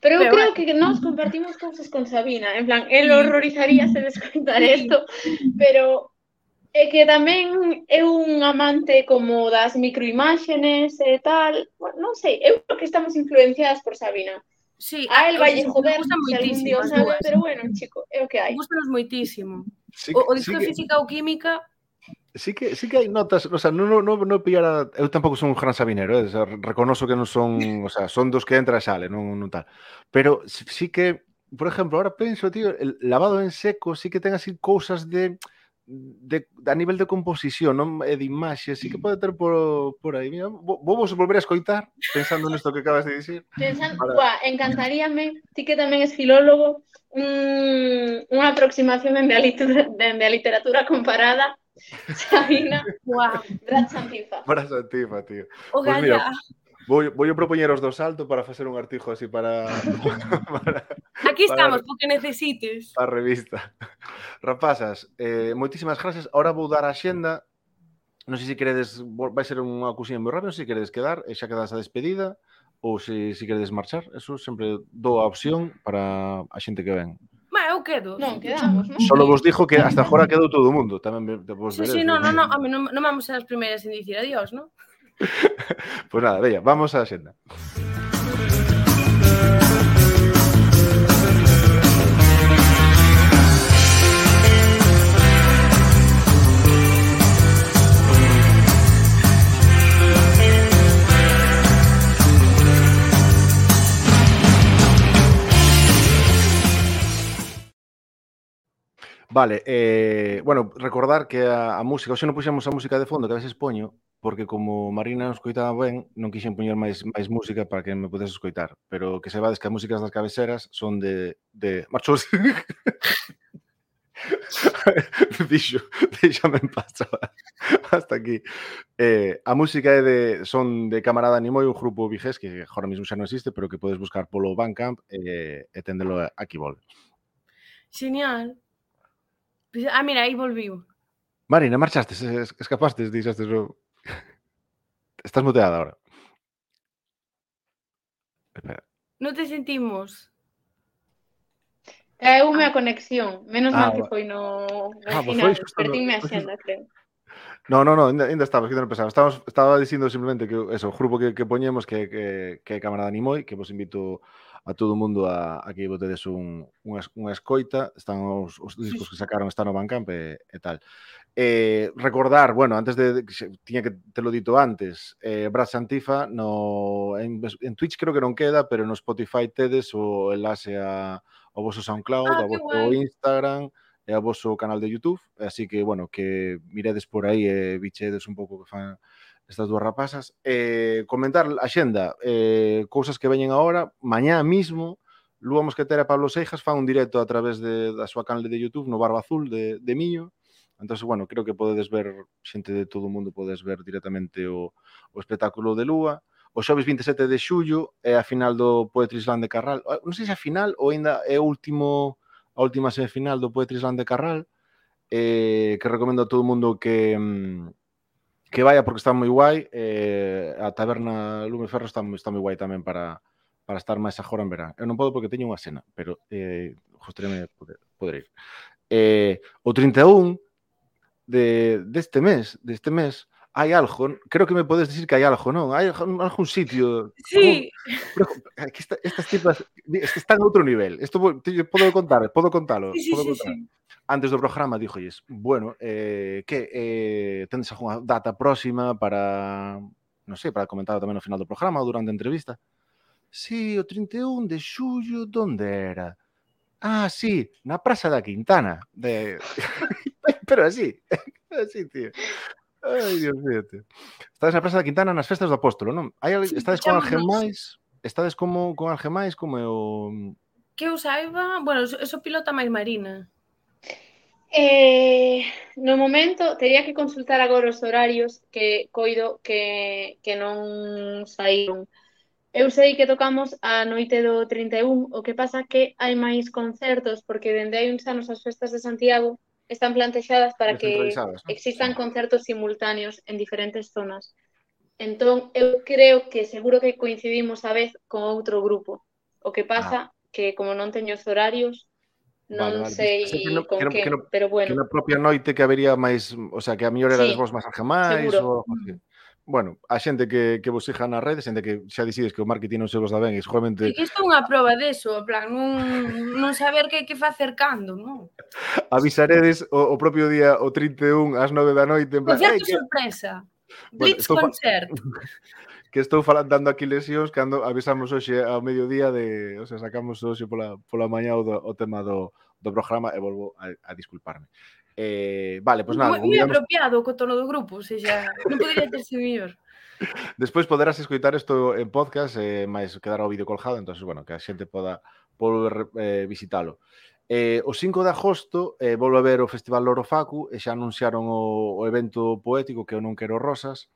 Pero eu Pero, creo que nós compartimos cousas con Sabina, en plan, el horrorizaría se descontar isto, pero É que tamén é un amante como das microimágenes e tal. Bueno, non sei, eu creo que estamos influenciadas por Sabina. Sí, a el vai joder, se algún día sabe, pero bueno, chico, é o que hai. Gústanos moitísimo. Sí, o, o sí que... física ou química Sí que, sí que hai notas, o sea, non, non, non pillara... Eu tampouco son un gran sabinero, eh? o sea, reconozo que non son... O sea, son dos que entra e sale, non, non tal. Pero sí que, por exemplo, ahora penso, tío, el lavado en seco sí que ten así cousas de... de a nivel de composición, non e de imaxe, sí que pode ter por, por aí. Mira, vos volver a escoitar pensando nesto que acabas de dicir. Pensan, Para- encantaríame, ti que tamén és filólogo, un, unha aproximación dende a, literatura, dende a literatura comparada, <laughs> Sabina, guau, Brad Santifa. Para Santifa, tío. o Pues mira. Vou, vou propoñeros do salto para facer un artigo así para... <laughs> para Aquí estamos, para, porque necesites. A revista. Rapazas, eh, moitísimas gracias. Ahora vou dar a xenda. Non sei se queredes... Vai ser unha cusinha moi rápida, non sei se queredes quedar, e xa quedas a despedida, ou se, se queredes marchar. Eso sempre dou a opción para a xente que ven. Ma, eu quedo. Non, quedamos, non? Solo vos dixo que hasta agora quedou todo o mundo. Tamén vos sí, veres, sí, non, non, non, non, non vamos ser as primeiras en dicir adiós, non? Pois nada, veña, vamos á xenda. Vale, eh, bueno, recordar que a, a música, hoxe non puxemos a música de fondo que a veces porque como Marina nos coitaba ben, non quixen poñer máis máis música para que me pudese escoitar, pero que sabades que as músicas das cabeceras son de de marchos. <laughs> Dixo, <laughs> déxame en paz, chaval. <laughs> Hasta aquí. Eh, a música é de son de Camarada Nimoy, un grupo vigués que agora mesmo xa non existe, pero que podes buscar polo Bandcamp eh, e tendelo aquí vol. Genial. Pues, ah, mira, aí volviu. Marina, marchaste, escapaste, dixaste, Estás muteada ahora. Espera. Non te sentimos? Caeume a conexión, menos Ah, mal que foi no, no Ah, final, no- perdínme a xenda, creo. No, no, no, ainda, ainda estaba, que non pensaba. Estamos, estaba dicindo simplemente que eso, o grupo que, que poñemos que, que, que é Camarada Nimoy, que vos invito a todo o mundo a, a que botedes un, unha, unha escoita, están os, os discos que sacaron, están no Bandcamp e, e tal. Eh, recordar, bueno, antes de, tiña que te lo dito antes, eh, Brad Santifa no, en, en Twitch creo que non queda, pero no Spotify tedes o enlace a, ao voso SoundCloud, ah, ao voso guay. Instagram, e ao vosso canal de Youtube, así que, bueno, que miredes por aí e bichedes un pouco que fan estas dúas rapazas. Eh, comentar a xenda, eh, cousas que veñen agora, mañá mismo, Lúa Mosquetera e Pablo Seixas fan un directo a través de, da súa canal de Youtube no Barba Azul de, de Miño. Entón, bueno, creo que podedes ver, xente de todo o mundo, podes ver directamente o, o espectáculo de Lúa. O xoves 27 de xullo é a final do Poetry Slam de Carral. Non sei se a final ou ainda é o último a última semifinal do Poetrisland de Carral, eh, que recomendo a todo mundo que, mm, que vaya porque está moi guai. Eh, a taberna Lume Ferro está, está moi guai tamén para, para estar máis agora en verán. Eu non podo porque teño unha cena, pero eh, gostaríame poder, poder ir. Eh, o 31 de deste mes, deste mes, hai algo, creo que me podes dicir que hai algo, non? Hai algún, sitio, Sí, Pero, aquí está, estas tipas están a outro nivel. Te- podo contar, podo contalo, sí, sí, podo sí, contar. sí. Antes do programa díjolles, bueno, eh, que eh, tendes algunha data próxima para, non sei, para comentar tamén no final do programa ou durante a entrevista. Sí, o 31 de xullo, donde era? Ah, sí, na Praza da Quintana. De... <laughs> Pero así, <laughs> así, tío. Ai, Diosete. Estades na Praza da Quintana nas festas do Apóstolo, non? Hai, estades con Algemais? Estades como con Algemais como é o... Que eu saiba... Bueno, eso pilota máis Marina. Eh, no momento, teria que consultar agora os horarios que coido que, que non saíron. Eu sei que tocamos a noite do 31, o que pasa que hai máis concertos, porque dende hai uns anos as festas de Santiago están plantexadas para que existan concertos simultáneos en diferentes zonas. Entón, eu creo que seguro que coincidimos a vez con outro grupo. O que pasa ah. que como non teño os horarios, non vale, vale. sei que no, con que, no, que, que no, pero bueno. Que na propia noite que habería máis, o sea, que a mellor era sí, vos máis argemais ou... Mm bueno, a xente que, que vos siga nas redes, xente que xa decides que o marketing non se vos da ben, e seguramente... E que isto é unha prova deso, en plan, non, non saber que que facer cando, non? <laughs> Avisaredes o, o propio día, o 31, ás 9 da noite, en plan... Concerto que... sorpresa, Blitz bueno, Concert. <laughs> que estou falando dando aquí lesións cando avisamos hoxe ao mediodía de, o sea, sacamos hoxe pola, pola mañá o, do, o tema do, do programa e volvo a, a disculparme. Eh, vale, pois pues nada. Moi apropiado co tono do grupo, se xa, non podría ter sido mellor. <laughs> Despois poderás escoitar isto en podcast, eh, máis quedará o vídeo colgado, entonces bueno, que a xente poda volver eh, visitalo. Eh, o 5 de agosto eh, volve a ver o Festival Loro Facu e xa anunciaron o, o evento poético que eu non quero rosas.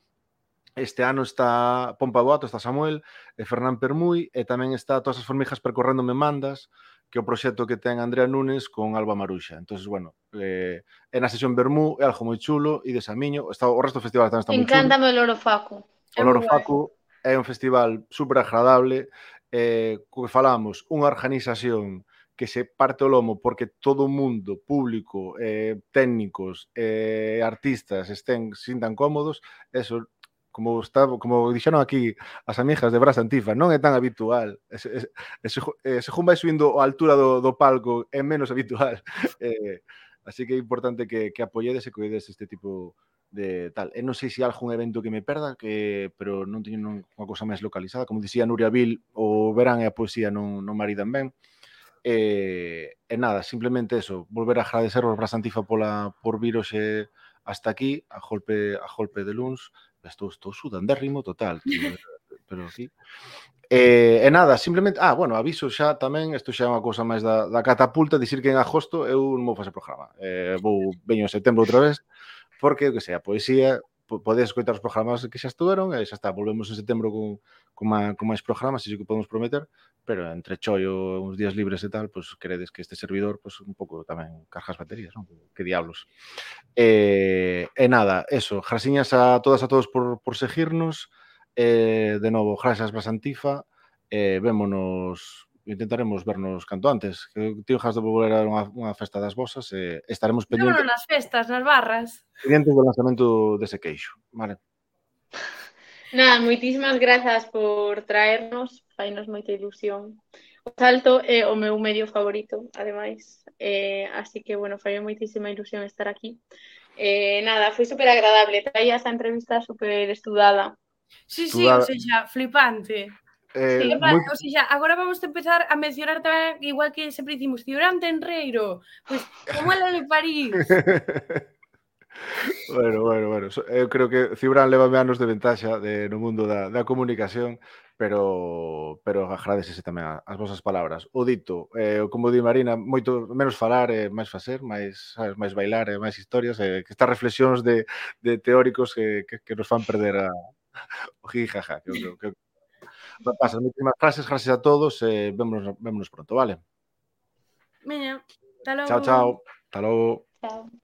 Este ano está Pompa Boato, está Samuel, e Fernán Permui e tamén está todas as formijas percorrendo me mandas, que o proxecto que ten Andrea Nunes con Alba Maruxa. entonces bueno, eh, é na sesión Bermú, é algo moi chulo, e de Samiño, está, o resto do festival tamén está moi chulo. Encántame o Loro Facu. O Loro Facu é un festival super agradable, eh, co que falamos, unha organización que se parte o lomo porque todo o mundo, público, eh, técnicos, eh, artistas, estén sintan cómodos, eso como está, como dixeron aquí as amigas de Brás Antifa, non é tan habitual. Ese, ese, ese jun vai subindo a altura do, do palco, é menos habitual. <laughs> Eh, así que é importante que, que apoyedes e cuidedes este tipo de tal. E non sei se si algún evento que me perda, que pero non teño non, unha cosa máis localizada. Como dicía Nuria Vil, o verán e a poesía non, non maridan ben. E, e nada, simplemente eso, volver a agradecer ao Brás Antifa pola, por vir hoxe hasta aquí, a golpe, a golpe de luns, estou, estou sudandérrimo total, tío, pero aquí... E, eh, e nada, simplemente, ah, bueno, aviso xa tamén, isto xa é unha cousa máis da, da catapulta, dicir que en agosto eu non vou facer programa. Eh, vou, veño en setembro outra vez, porque, o que sea, poesía, podedes escoitar os programas que xa estuveron e xa está, volvemos en setembro con, con, má, con máis programas, iso que podemos prometer, pero entre chollo, uns días libres e tal, pois pues, queredes que este servidor pois pues, un pouco tamén cargas baterías, non? Que diablos. E, eh, e eh, nada, eso, grasiñas a todas a todos por, por seguirnos, eh, de novo, grasas Brasantifa, eh, vémonos intentaremos vernos canto antes. Que Tiojas de volver era unha, unha festa das vosas e estaremos pendientes. Non, nas festas, nas barras. Pendientes do lanzamento dese queixo, vale? Nada, moitísimas grazas por traernos, fainos moita ilusión. O salto é o meu medio favorito, ademais. Eh, así que, bueno, fai moitísima ilusión estar aquí. Eh, nada, foi super agradable. Traía esta entrevista super estudada. Sí, sí, estudada. o sea, flipante. Eh, sí, moi... o sea, agora vamos a empezar a mencionar tamén, igual que sempre dicimos, Ciurante Enreiro, pois, pues, como ela de París. <laughs> bueno, bueno, bueno. Eu eh, creo que Cibran leva anos de ventaxa de, no mundo da, da comunicación, pero pero agradecese tamén as vosas palabras. O dito, eh, como di Marina, moito menos falar e eh, máis facer, máis sabes, máis bailar e eh, máis historias, eh, que estas reflexións de, de teóricos que, que, que nos fan perder a <laughs> o jijaja, que, que, que Pasa, moitísimas frases, gracias a todos e vémonos, vémonos pronto, vale? Hasta. Chao, chao. Hasta logo. Chao.